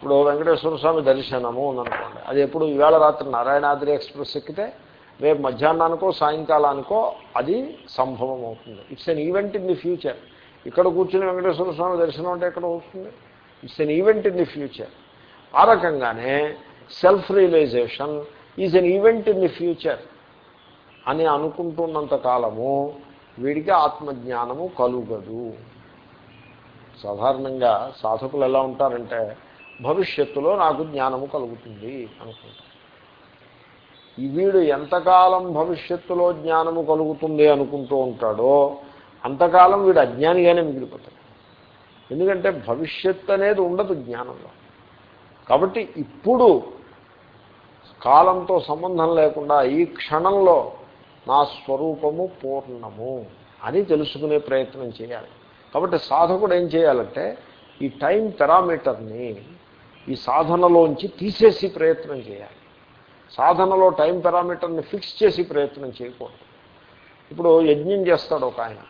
ఇప్పుడు వెంకటేశ్వర స్వామి దర్శనము ఉందనుకోండి అది ఎప్పుడు? ఈవేళ రాత్రి నారాయణాద్రి ఎక్స్ప్రెస్ ఎక్కితే రేపు మధ్యాహ్నానికో సాయంకాలానికో అది సంభవం అవుతుంది. It's an event in the future ఇక్కడ కూర్చుని వెంకటేశ్వర స్వామి దర్శనం అంటే ఎక్కడ వస్తుంది it's an event in the future ఆ రకంగానే self realisation is an event in the future అని అనుకుంటున్నంత కాలము వీడికి ఆత్మజ్ఞానము కలుగదు. సాధారణంగా సాధకులు ఎలా ఉంటారంటే భవిష్యత్తులో నాకు జ్ఞానము కలుగుతుంది అనుకుంటారు వీడు ఎంతకాలం భవిష్యత్తులో జ్ఞానము కలుగుతుంది అనుకుంటూ ఉంటాడో అంతకాలం వీడు అజ్ఞానిగానే మిగిలిపోతాడు. ఎందుకంటే భవిష్యత్తు అనేది ఉండదు జ్ఞానంలో. కాబట్టి ఇప్పుడు కాలంతో సంబంధం లేకుండా ఈ క్షణంలో నా స్వరూపము పూర్ణము అని తెలుసుకునే ప్రయత్నం చేయాలి. కాబట్టి సాధకుడు ఏం చేయాలంటే ఈ టైం పెరామీటర్ని ఈ సాధనలోంచి తీసేసి ప్రయత్నం చేయాలి. సాధనలో టైం పారామీటర్ని ఫిక్స్ చేసి ప్రయత్నం చేయకూడదు. ఇప్పుడు యజ్ఞం చేస్తాడు ఒక ఆయన.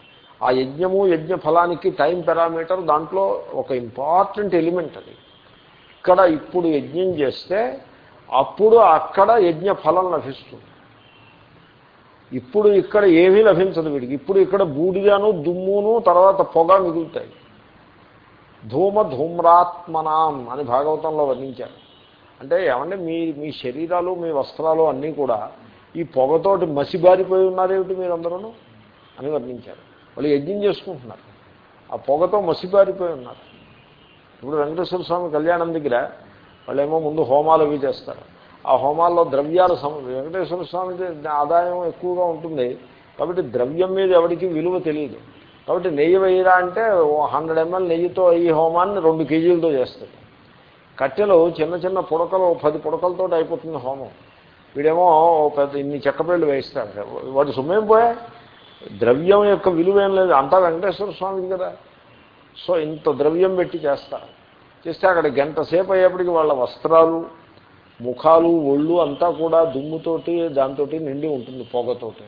ఆ యజ్ఞము యజ్ఞ ఫలానికి టైం పారామీటర్ దాంట్లో ఒక ఇంపార్టెంట్ ఎలిమెంట్ అది. ఇక్కడ ఇప్పుడు యజ్ఞం చేస్తే అప్పుడు అక్కడ యజ్ఞ ఫలం లభిస్తుంది. ఇప్పుడు ఇక్కడ ఏమీ లభించదు వీడికి. ఇప్పుడు ఇక్కడ బూడిదను దుమ్మును తర్వాత పొగ మిగులుతాయి. ధూమ ధూమ్రాత్మనాం అని భాగవతంలో వర్ణించారు. అంటే ఏమంటే మీ మీ శరీరాలు మీ వస్త్రాలు అన్నీ కూడా ఈ పొగతోటి మసిబారిపోయి ఉన్నారేమిటి మీరందరూ అని వర్ణించారు. వాళ్ళు యజ్ఞం చేసుకుంటున్నారు. ఆ పొగతో మసిబారిపోయి ఉన్నారు. ఇప్పుడు వెంకటేశ్వర స్వామి కళ్యాణం దగ్గర వాళ్ళేమో ముందు హోమాలు అవి చేస్తారు. ఆ హోమాల్లో ద్రవ్యాలు సమ వెంకటేశ్వర స్వామి ఆదాయం ఎక్కువగా ఉంటుంది. కాబట్టి ద్రవ్యం మీద ఎవరికి విలువ తెలియదు. కాబట్టి నెయ్యి వేయరా అంటే హండ్రెడ్ ఎంఎల్ నెయ్యితో ఈ హోమాన్ని రెండు కేజీలతో చేస్తాడు. కట్టెలు చిన్న చిన్న పుడకలు పది పుడకలతో అయిపోతుంది హోమం. వీడేమో పెద్ద ఇన్ని చెక్కపేళ్ళు వేయిస్తాడు. వాటి సొమ్మేం పోయా? ద్రవ్యం యొక్క విలువ ఏం లేదు. అంతా వెంకటేశ్వర స్వామిది కదా. సో ఇంత ద్రవ్యం పెట్టి చేస్తారు చేస్తే అక్కడ గంట సేపు అయ్యేప్పటికి వాళ్ళ వస్త్రాలు ముఖాలు ఒళ్ళు అంతా కూడా దుమ్ముతోటి దాంతో నిండి ఉంటుంది పొగతోటి.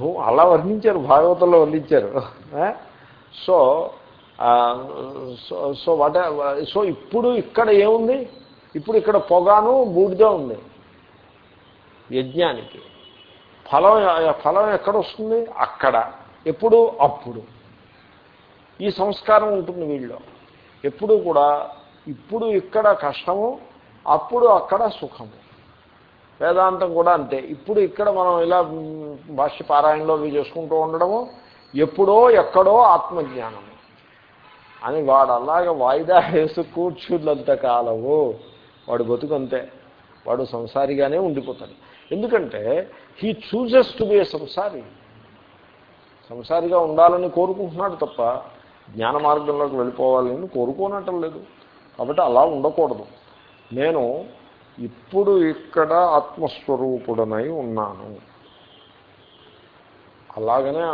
అలా వర్ణించారు భాగవతంలో వర్ణించారు. సో సో వాట సో ఇప్పుడు ఇక్కడ ఏముంది? ఇప్పుడు ఇక్కడ పొగాను బూడిద ఉంది. యజ్ఞానికి. ఫలం ఫలం ఎక్కడ వస్తుంది? అక్కడ. ఎప్పుడు? అప్పుడు. ఈ సంస్కారం ఉంటుంది వీళ్ళు ఎప్పుడు కూడా ఇప్పుడు ఇక్కడ కష్టము అప్పుడు అక్కడ సుఖము. వేదాంతం కూడా అంతే. ఇప్పుడు ఇక్కడ మనం ఇలా భాష్య పారాయణలో ఇవి చేసుకుంటూ ఉండడము ఎప్పుడో ఎక్కడో ఆత్మజ్ఞానము అని వాడు అలాగ వాయిదా వేసి కూర్చున్నంత కాలము వాడు బతుకంతే. వాడు సంసారిగానే ఉండిపోతాడు. ఎందుకంటే he chooses to be a సంసారి సంసారిగా ఉండాలని కోరుకుంటున్నాడు తప్ప జ్ఞాన మార్గంలోకి వెళ్ళిపోవాలని కోరుకోనటం లేదు. కాబట్టి అలా ఉండకూడదు. నేను ఇప్పుడు ఇక్కడ ఆత్మస్వరూపుడనై ఉన్నాను. అలాగనే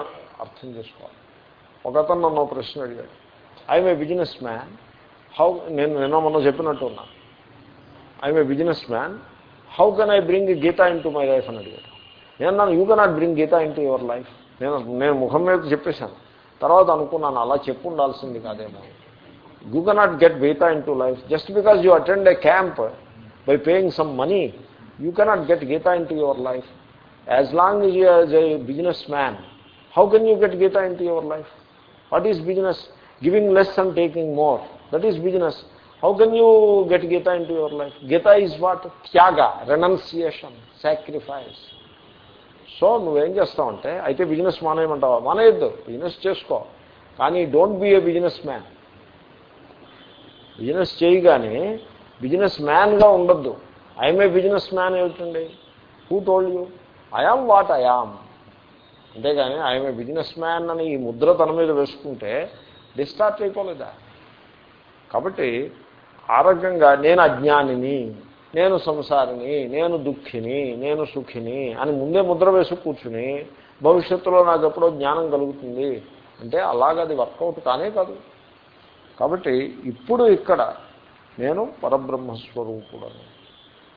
అర్థం చేసుకోవాలి. ఒకతను నన్ను ప్రశ్న అడిగాడు. I'm a business man how నేను నిన్న మొన్న చెప్పినట్టు ఉన్నా. I'm a businessman how can I bring Gita into my life అని అడిగాడు. నేను నన్ను you cannot bring Gita into your life నేను నేను ముఖం మీద చెప్పేశాను. తర్వాత అనుకున్నాను అలా చెప్పు ఉండాల్సింది కాదేమో. You cannot get Gita into life just because you attend a camp by paying some money you cannot get Gita into your life as long you as a businessman how can you get Gita into your life what is business giving less and taking more that is business how can you get Gita into your life Gita is what Tyaga renunciation sacrifice so నువ్వేం చేస్తావు అంటే అయితే business మానేయమంటావా? మానేయద్దు. Business చేసుకో. కానీ don't be a businessman business చేయగానే business మ్యాన్గా ఉండొద్దు. I'm a business man ఏమిటండి? Who told you I am what I am అంతేగాని ఐఎమ్ ఏ బిజినెస్ మ్యాన్ అని ఈ ముద్ర తన మీద వేసుకుంటే డిస్టార్ట్ అయిపోలేదా? కాబట్టి ఆ రకంగా నేను అజ్ఞానిని నేను సంసారిని నేను దుఃఖిని నేను సుఖిని అని ముందే ముద్ర వేసి కూర్చుని భవిష్యత్తులో నాకు ఎప్పుడో జ్ఞానం కలుగుతుంది అంటే అలాగది వర్కౌట్ కానే కాదు. కాబట్టి ఇప్పుడు ఇక్కడ నేను పరబ్రహ్మస్వరూపుడని.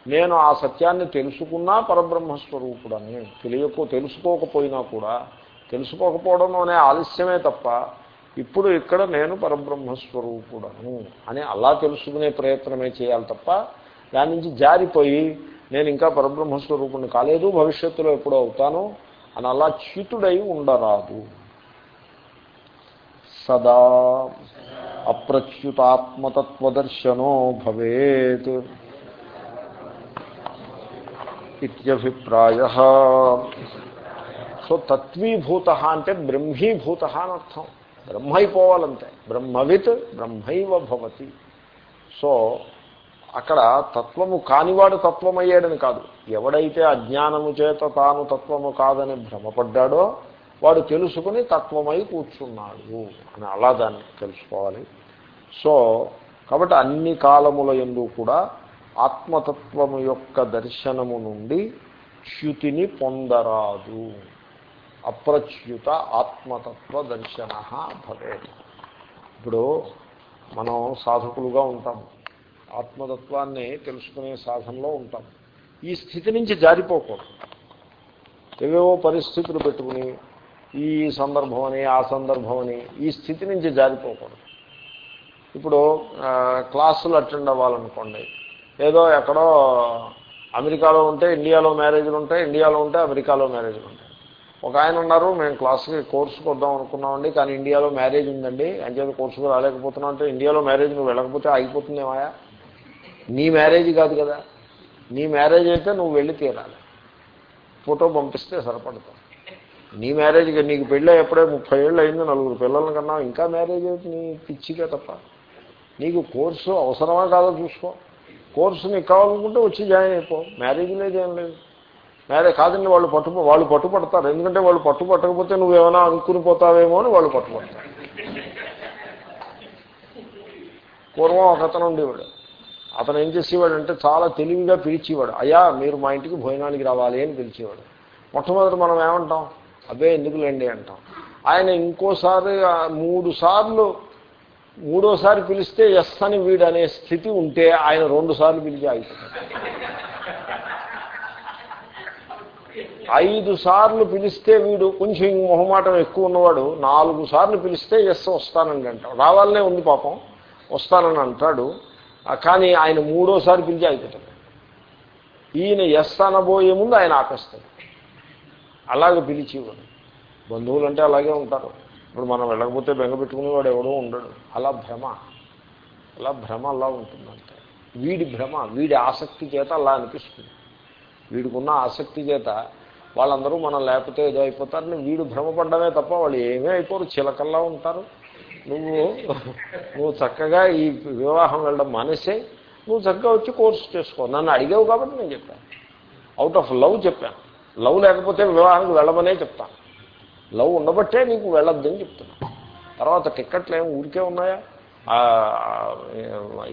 నేను ఆ సత్యాన్ని తెలుసుకున్నా పరబ్రహ్మస్వరూపుడని. తెలియకు తెలుసుకోకపోయినా కూడా తెలుసుకోకపోవడం అనే ఆలస్యమే తప్ప ఇప్పుడు ఇక్కడ నేను పరబ్రహ్మస్వరూపుడను అని అలా తెలుసుకునే ప్రయత్నమే చేయాలి తప్ప దాని నుంచి జారిపోయి నేను ఇంకా పరబ్రహ్మస్వరూపుణ్ణి కాలేదు భవిష్యత్తులో ఎప్పుడో అవుతాను అని అలా చ్యుతుడై ఉండరాదు. సదా అప్రచ్యుతాత్మతత్వదర్శనో భవేత్ ఇత్యభిప్రాయ. సో తత్వీభూత అంటే బ్రహ్మీభూత అని అర్థం. బ్రహ్మ అయిపోవాలంతే బ్రహ్మవిత్ బ్రహ్మైవ భవతి. సో అక్కడ తత్వము కానివాడు తత్వమయ్యాడని కాదు. ఎవడైతే అజ్ఞానము చేత తాను తత్వము కాదని భ్రమపడ్డాడో వాడు తెలుసుకుని తత్వమై కూర్చున్నాడు అని అలా దాన్ని తెలుసుకోవాలి. సో కాబట్టి అన్ని కాలముల ఎందు కూడా ఆత్మతత్వము యొక్క దర్శనము నుండి చ్యుతిని పొందరాదు. అప్రచ్యుత ఆత్మతత్వ దర్శన భవే ఇప్పుడు మనం సాధకులుగా ఉంటాము ఆత్మతత్వాన్ని తెలుసుకునే సాధనలో ఉంటాం. ఈ స్థితి నుంచి జారిపోకూడదు. ఏవేవో పరిస్థితులు పెట్టుకుని ఈ సందర్భం అని ఆ సందర్భం అని ఈ స్థితి నుంచి జారిపోకూడదు. ఇప్పుడు క్లాసులు అటెండ్ అవ్వాలనుకోండి. ఏదో ఎక్కడో అమెరికాలో ఉంటే ఇండియాలో మ్యారేజ్లు ఉంటాయి ఇండియాలో ఉంటే అమెరికాలో మ్యారేజ్లు ఉంటాయి. ఒక ఆయన ఉన్నారు మేము క్లాస్కి కోర్సుకు వద్దాం అనుకున్నామండి కానీ ఇండియాలో మ్యారేజ్ ఉందండి అంచేది కోర్సుకు రాలేకపోతున్నాం అంటే ఇండియాలో మ్యారేజ్ నువ్వు వెళ్ళకపోతే ఆగిపోతుందేమాయా నీ మ్యారేజ్ కాదు కదా. నీ మ్యారేజ్ అయితే నువ్వు వెళ్ళి తీరాలి. ఫోటో పంపిస్తే సరిపడతావు నీ మ్యారేజ్కి నీకు పెళ్ళి ఎప్పుడే ముప్పై ఏళ్ళు అయింది నలుగురు పిల్లల కన్నా ఇంకా మ్యారేజ్ అయితే నీ పిచ్చిగా తప్ప. నీకు కోర్సు అవసరమా కాదో చూసుకో. కోర్సు నీకు కావాలనుకుంటే వచ్చి జాయిన్ అయిపో. మ్యారేజ్ లేదేం లేదు. మ్యారేజ్ కాదండి వాళ్ళు పట్టు వాళ్ళు పట్టుపడతారు. ఎందుకంటే వాళ్ళు పట్టు పట్టకపోతే నువ్వేమైనా అనుకుని పోతావేమో అని వాళ్ళు పట్టుపడతారు. పూర్వం ఒక అతను ఉండేవాడు. అతను ఏం చేసేవాడంటే చాలా తెలివిగా పిలిచేవాడు. అయ్యా మీరు మా ఇంటికి భోజనానికి రావాలి అని పిలిచేవాడు. మొట్టమొదటి మనం ఏమంటాం? అబ్బే ఎందుకులేండి అంటాం. ఆయన ఇంకోసారి మూడు సార్లు మూడోసారి పిలిస్తే ఎస్ అని వీడు అనే స్థితి ఉంటే ఆయన రెండు సార్లు పిలిచి ఆగిపోతాడు ఐదు సార్లు పిలిస్తే వీడు కొంచెం మొహమాటం ఎక్కువ ఉన్నవాడు నాలుగు సార్లు పిలిస్తే ఎస్ వస్తానండి అంటాడు రావాలనే ఉంది పాపం వస్తానని అంటాడు. కానీ ఆయన మూడోసారి పిలిచి ఆగిపోతాడు ఈయన ఎస్ అనబోయే ముందు ఆయన ఆపేస్తాడు. అలాగే పిలిచేవాడు. బంధువులు అంటే అలాగే ఉంటారు. ఇప్పుడు మనం వెళ్ళకపోతే బెంగ పెట్టుకునేవాడు ఎవడో ఉండడు. అలా భ్రమ. అలా భ్రమ అలా ఉంటుందంటే. వీడి భ్రమ వీడి ఆసక్తి చేత అలా అనిపిస్తుంది. వీడికున్న ఆసక్తి చేత వాళ్ళందరూ మనం లేకపోతే ఏదో అయిపోతారని వీడు భ్రమపడ్డమే తప్ప వాళ్ళు ఏమీ అయిపోరు. చిలకల్లా ఉంటారు. నువ్వు నువ్వు చక్కగా ఈ వివాహం వెళ్ళడం మానేసే నువ్వు చక్కగా వచ్చి కోర్సు చేసుకో. నన్ను అడిగావు కాబట్టి నేను చెప్పాను. అవుట్ ఆఫ్ లవ్ చెప్పాను. లవ్ లేకపోతే వివాహానికి వెళ్ళమనే చెప్తాను లవ్ ఉండబట్టే నీకు వెళ్ళొద్దని చెప్తున్నా. తర్వాత టిక్కెట్లు ఏమి ఊరికే ఉన్నాయా?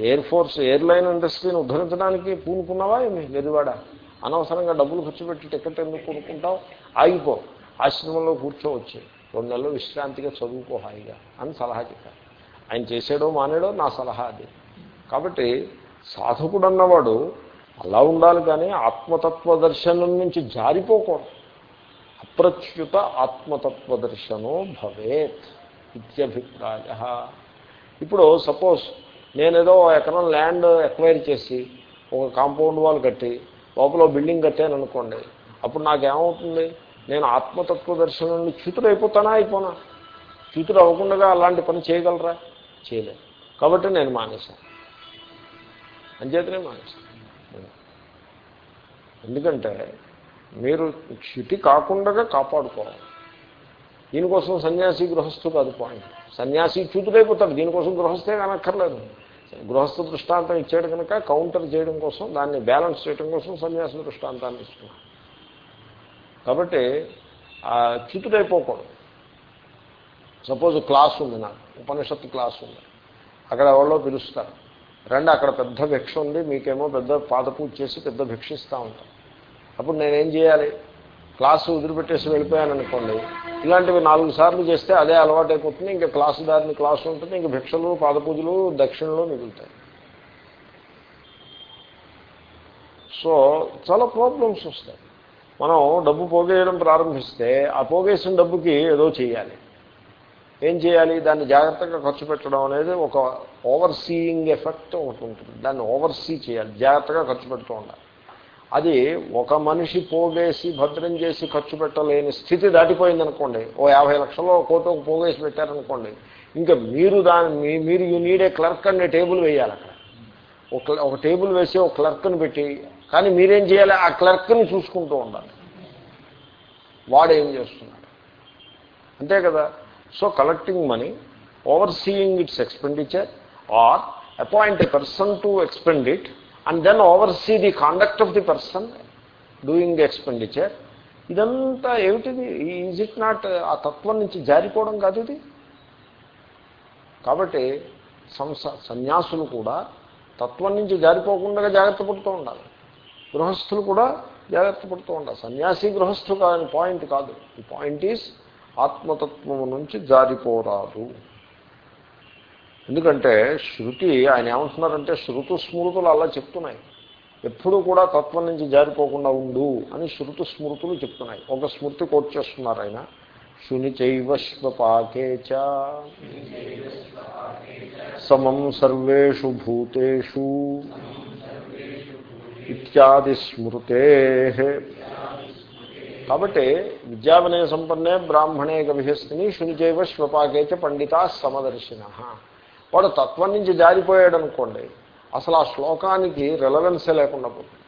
ఎయిర్ ఫోర్స్ ఎయిర్లైన్ ఇండస్ట్రీని ఉద్ధరించడానికి పూనుకున్నావా ఏమి? వెరివాడ అనవసరంగా డబ్బులు ఖర్చు పెట్టి టికెట్ ఎందుకు కొనుక్కుంటావు? ఆగిపో. ఆశ్రమంలో కూర్చోవచ్చు రెండు నెలలు విశ్రాంతిగా చదువుకో హాయిగా అని సలహా చెప్పారు ఆయన చేసాడో మానేడో నా సలహా అది. కాబట్టి సాధకుడు అన్నవాడు అలా ఉండాలి కానీ ఆత్మతత్వ దర్శనం నుంచి జారిపోకూడదు. అప్రచ్యుత ఆత్మతత్వ దర్శనో భవేత్ ఇత్యభిప్రాయ. ఇప్పుడు సపోజ్ నేనేదో ఎకరం ల్యాండ్ ఎక్వైర్ చేసి ఒక కాంపౌండ్ వాల్ కట్టి లోపల బిల్డింగ్ కట్టాను అనుకోండి అప్పుడు నాకేమవుతుంది? నేను ఆత్మతత్వ దర్శనం నుండి చ్యుతుడు అయిపోతానా అయిపోనా? చ్యుతుడు అవ్వకుండా అలాంటి పని చేయగలరా? చేయలేదు. కాబట్టి నేను మానేశాను. అంచేతనే మానేశాను. ఎందుకంటే మీరు క్షితి కాకుండా కాపాడుకోవాలి. దీనికోసం సన్యాసి గృహస్థు అది పాయింట్ సన్యాసి చూతుడైపోతాడు దీనికోసం గృహస్థే కానక్కర్లేదు గృహస్థ దృష్టాంతం ఇచ్చాడు కనుక కౌంటర్ చేయడం కోసం దాన్ని బ్యాలెన్స్ చేయడం కోసం సన్యాసి దృష్టాంతాన్ని ఇస్తున్నాడు. కాబట్టి చ్యుతుడైపోకూడదు. సపోజ్ క్లాస్ ఉంది నాకు ఉపనిషత్తు క్లాస్ ఉంది. అక్కడ ఎవరో పిలుస్తారు. రండి అక్కడ పెద్ద భిక్ష ఉంది మీకేమో పెద్ద పాత పూజ చేసి పెద్ద భిక్షిస్తూ ఉంటారు. అప్పుడు నేనేం చేయాలి? క్లాసు వదిలిపెట్టేసి వెళ్ళిపోయాను అనుకోండి ఇలాంటివి నాలుగు సార్లు చేస్తే అదే అలవాటు అయిపోతుంది ఇంకా క్లాసు దారిని క్లాసు ఉంటుంది. ఇంకా భిక్షలు పాదపూజలు దక్షిణలు మిగులుతాయి. సో చాలా ప్రాబ్లమ్స్ వస్తాయి. మనం డబ్బు పోగేయడం ప్రారంభిస్తే ఆ పోగేసిన డబ్బుకి ఏదో చేయాలి. ఏం చేయాలి? దాన్ని జాగ్రత్తగా ఖర్చు పెట్టడం అనేది ఒక ఓవర్సీయింగ్ ఎఫెక్ట్ ఒకటి ఉంటుంది. దాన్ని ఓవర్సీ చేయాలి. జాగ్రత్తగా ఖర్చు పెడుతూ ఉండాలి. అది ఒక మనిషి పోగేసి భద్రం చేసి ఖర్చు పెట్టలేని స్థితి దాటిపోయింది అనుకోండి ఓ యాభై లక్షలు కోటో పోగేసి పెట్టారనుకోండి. ఇంకా మీరు దాన్ని మీరు యూ నీడే క్లర్క్ అనే టేబుల్ వేయాలి అక్కడ. ఒక ఒక టేబుల్ వేసి ఒక క్లర్క్ని పెట్టి కానీ మీరేం చేయాలి? ఆ క్లర్క్ని చూసుకుంటూ ఉండాలి. వాడు ఏం చేస్తున్నాడు? అంతే కదా? So collecting money overseeing its expenditure or appoint a person to expend it and then oversee the conduct of the person doing the expenditure ఇదంతా ఏమిటిది? ఈజ్ ఇట్ నాట్ ఆ తత్వం నుంచి జారిపోవడం కాదు ఇది? కాబట్టి సంస సన్యాసులు కూడా తత్వం నుంచి జారిపోకుండా జాగ్రత్త పడుతూ ఉండాలి. గృహస్థులు కూడా జాగ్రత్త పడుతూ ఉండాలి. సన్యాసి గృహస్థు కాని పాయింట్ కాదు. ఈ పాయింట్ ఈజ్ ఆత్మతత్వము నుంచి జారిపోరాదు. ఎందుకంటే శృతి ఆయన ఏమంటున్నారంటే శృతు స్మృతులు అలా చెప్తున్నాయి. ఎప్పుడూ కూడా తత్వం నుంచి జారిపోకుండా ఉండు అని శృతు స్మృతులు చెప్తున్నాయి. ఒక స్మృతి కోట్ చేస్తున్నారు ఆయన. శునిచైవ శ్వపాకే చ. సమం సర్వేషు భూతేషు ఇత్యాది స్మృతే. కాబట్టి విద్యావినయ సంపన్నే బ్రాహ్మణే గవిహస్తిని శునిచైవ శ్వపాకేచ పండితా సమదర్శిన. వాడు తత్వం నుంచి జారిపోయాడు అనుకోండి అసలు ఆ శ్లోకానికి రెలవెన్సే లేకుండా పోతుంది.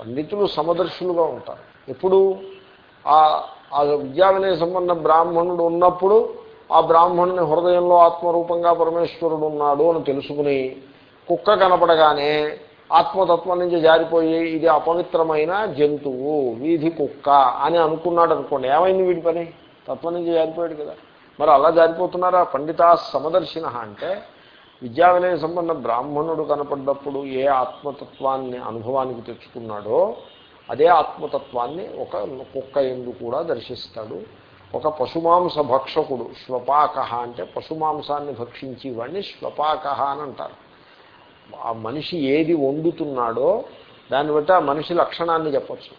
పండితులు సమదర్శులుగా ఉంటారు. ఎప్పుడు? ఆ విద్యా వినయ సంబంధ బ్రాహ్మణుడు ఉన్నప్పుడు ఆ బ్రాహ్మణుని హృదయంలో ఆత్మరూపంగా పరమేశ్వరుడు ఉన్నాడు అని తెలుసుకుని కుక్క కనపడగానే ఆత్మతత్వం నుంచి జారిపోయి ఇది అపవిత్రమైన జంతువు వీధి కుక్క అని అనుకున్నాడు అనుకోండి ఏమైంది వీడి పని? తత్వం నుంచి జారిపోయాడు కదా. మరి అలా జారిపోతున్నారా? పండితా సమదర్శిన అంటే విద్యా వినయ సంబంధ బ్రాహ్మణుడు కనపడ్డప్పుడు ఏ ఆత్మతత్వాన్ని అనుభవానికి తెచ్చుకున్నాడో అదే ఆత్మతత్వాన్ని ఒక కుక్క ఎందు కూడా దర్శిస్తాడు. ఒక పశుమాంస భక్షకుడు శ్వపాక అంటే పశుమాంసాన్ని భక్షించి వాడిని శ్వపాక అని అంటారు. ఆ మనిషి ఏది వండుతున్నాడో దాన్ని బట్టి ఆ మనిషి లక్షణాన్ని చెప్పచ్చు.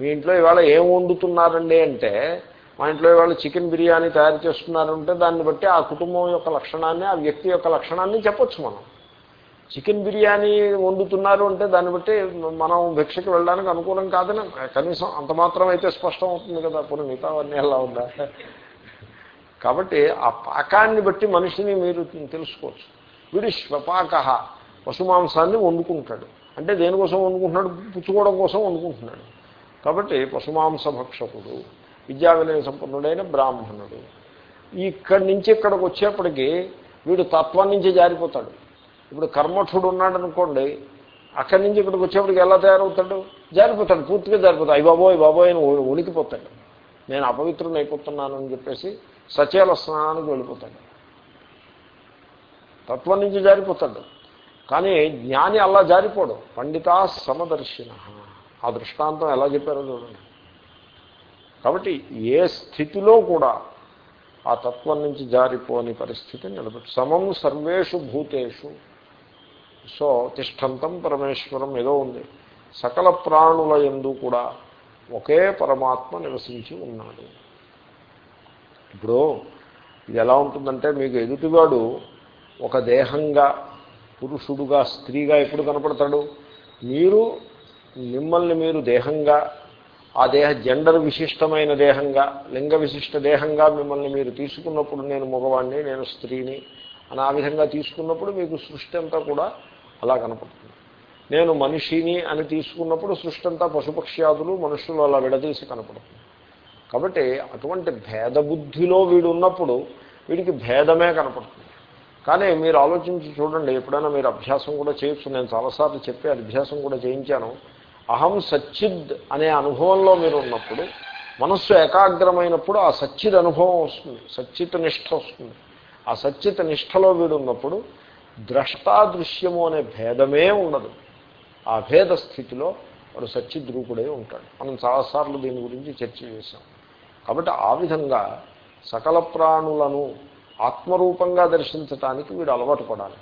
మీ ఇంట్లో ఇవాళ ఏం వండుతున్నారండి అంటే మా ఇంట్లో వాళ్ళు చికెన్ బిర్యానీ తయారు చేస్తున్నారంటే దాన్ని బట్టి ఆ కుటుంబం యొక్క లక్షణాన్ని ఆ వ్యక్తి యొక్క లక్షణాన్ని చెప్పచ్చు మనం. చికెన్ బిర్యానీ వండుతున్నారు అంటే దాన్ని బట్టి మనం భిక్షకి వెళ్ళడానికి అనుకూలం కాదని కనీసం అంత మాత్రం అయితే స్పష్టం అవుతుంది కదా అప్పుడు మిగతావన్నీ ఎలా ఉందా? కాబట్టి ఆ పాకాన్ని బట్టి మనిషిని మీరు తెలుసుకోవచ్చు. వీడు శ్వపాక పశుమాంసాన్ని వండుకుంటాడు. అంటే దేనికోసం వండుకుంటున్నాడు? పుచ్చుకోవడం కోసం వండుకుంటున్నాడు. కాబట్టి పశుమాంస భక్షకుడు విద్యా వినయ సంపన్నుడైన బ్రాహ్మణుడు. ఇక్కడి నుంచి ఇక్కడికి వచ్చేప్పటికీ వీడు తత్వం నుంచి జారిపోతాడు. ఇప్పుడు కర్మఠుడు ఉన్నాడు అనుకోండి అక్కడి నుంచి ఇక్కడికి వచ్చేప్పటికి ఎలా తయారవుతాడు? జారిపోతాడు పూర్తిగా జారిపోతాడు. అయ్యి బాబోయ్ బాబోయ్ అని ఉనికిపోతాడు. నేను అపవిత్రుని అయిపోతున్నాను అని చెప్పేసి సచేల స్నానానికి వెళ్ళిపోతాడు. తత్వం నుంచి జారిపోతాడు. కానీ జ్ఞాని అలా జారిపోడు. పండితా సమదర్శిన. ఆ దృష్టాంతం ఎలా చెప్పారో చూడండి. కాబట్టి ఏ స్థితిలో కూడా ఆ తత్వం నుంచి జారిపోని పరిస్థితి నిలబెట్టు సమం సర్వేషు భూతేషు. సో తిష్టంతం పరమేశ్వరం ఏదో ఉంది. సకల ప్రాణుల ఎందు కూడా ఒకే పరమాత్మ నివసించి ఉన్నాడు. ఇప్పుడు ఇది ఎలా ఉంటుందంటే మీకు ఎదుటివాడు ఒక దేహంగా పురుషుడుగా స్త్రీగా ఎప్పుడు కనపడతాడు? మీరు మిమ్మల్ని మీరు దేహంగా ఆ దేహ జెండర్ విశిష్టమైన దేహంగా లింగ విశిష్ట దేహంగా మిమ్మల్ని మీరు తీసుకున్నప్పుడు నేను మగవాణ్ణి నేను స్త్రీని అని ఆ విధంగా తీసుకున్నప్పుడు మీకు సృష్టి అంతా కూడా అలా కనపడుతుంది. నేను మనిషిని అని తీసుకున్నప్పుడు సృష్టి అంతా పశుపక్ష్యాదులు మనుషులు అలా విడదీసి కనపడుతుంది. కాబట్టి అటువంటి భేదబుద్ధిలో వీడు ఉన్నప్పుడు వీడికి భేదమే కనపడుతుంది. కానీ మీరు ఆలోచించి చూడండి ఎప్పుడైనా మీరు అభ్యాసం కూడా చేయొచ్చు. నేను చాలాసార్లు చెప్పి అభ్యాసం కూడా చేయించాను. అహం సచ్చిద్ అనే అనుభవంలో మీరు ఉన్నప్పుడు మనస్సు ఏకాగ్రమైనప్పుడు ఆ సచ్చిద్ అనుభవం వస్తుంది సచ్చిత్ నిష్ఠ వస్తుంది. ఆ సచ్చిత నిష్టలో వీడు ఉన్నప్పుడు ద్రష్టాదృశ్యము అనే భేదమే ఉండదు. ఆ భేద స్థితిలో వాడు సచ్చిద్రూపుడై ఉంటాడు. మనం చాలాసార్లు దీని గురించి చర్చ చేశాం. కాబట్టి ఆ విధంగా సకల ప్రాణులను ఆత్మరూపంగా దర్శించటానికి వీడు అలవాటు పడాలి.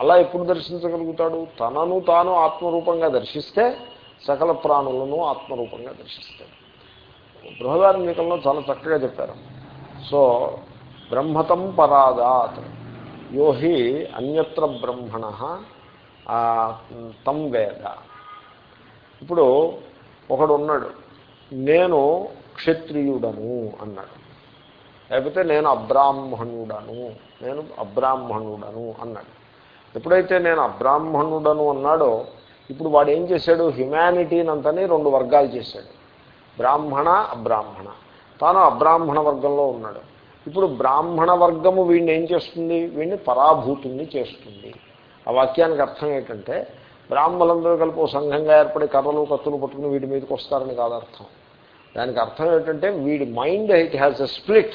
అలా ఎప్పుడు దర్శించగలుగుతాడు? తనను తాను ఆత్మరూపంగా దర్శిస్తే సకల ప్రాణులను ఆత్మరూపంగా దర్శిస్తాడు. బృహదార్మికంలో చాలా చక్కగా చెప్పారు. సో బ్రహ్మతం పరాదాత్. యోహి అన్యత్ర బ్రహ్మణ తం వేద. ఇప్పుడు ఒకడు ఉన్నాడు నేను క్షత్రియుడను అన్నాడు. లేకపోతే నేను అబ్రాహ్మణుడను నేను అబ్రాహ్మణుడను అన్నాడు. ఎప్పుడైతే నేను అబ్రాహ్మణుడను అన్నాడో ఇప్పుడు వాడు ఏం చేశాడు? హ్యుమానిటీని అంతని రెండు వర్గాలు చేశాడు. బ్రాహ్మణ అబ్రాహ్మణ. తాను అబ్రాహ్మణ వర్గంలో ఉన్నాడు. ఇప్పుడు బ్రాహ్మణ వర్గము వీడిని ఏం చేస్తుంది? వీడిని పరాభూతుల్ని చేస్తుంది. ఆ వాక్యానికి అర్థం ఏంటంటే బ్రాహ్మణులందరూ కలిపి సంఘంగా ఏర్పడి కర్రలు కత్తులు పట్టుకుని వీడి మీదకి వస్తారని కాదు అర్థం. దానికి అర్థం ఏంటంటే వీడి mind it has a split.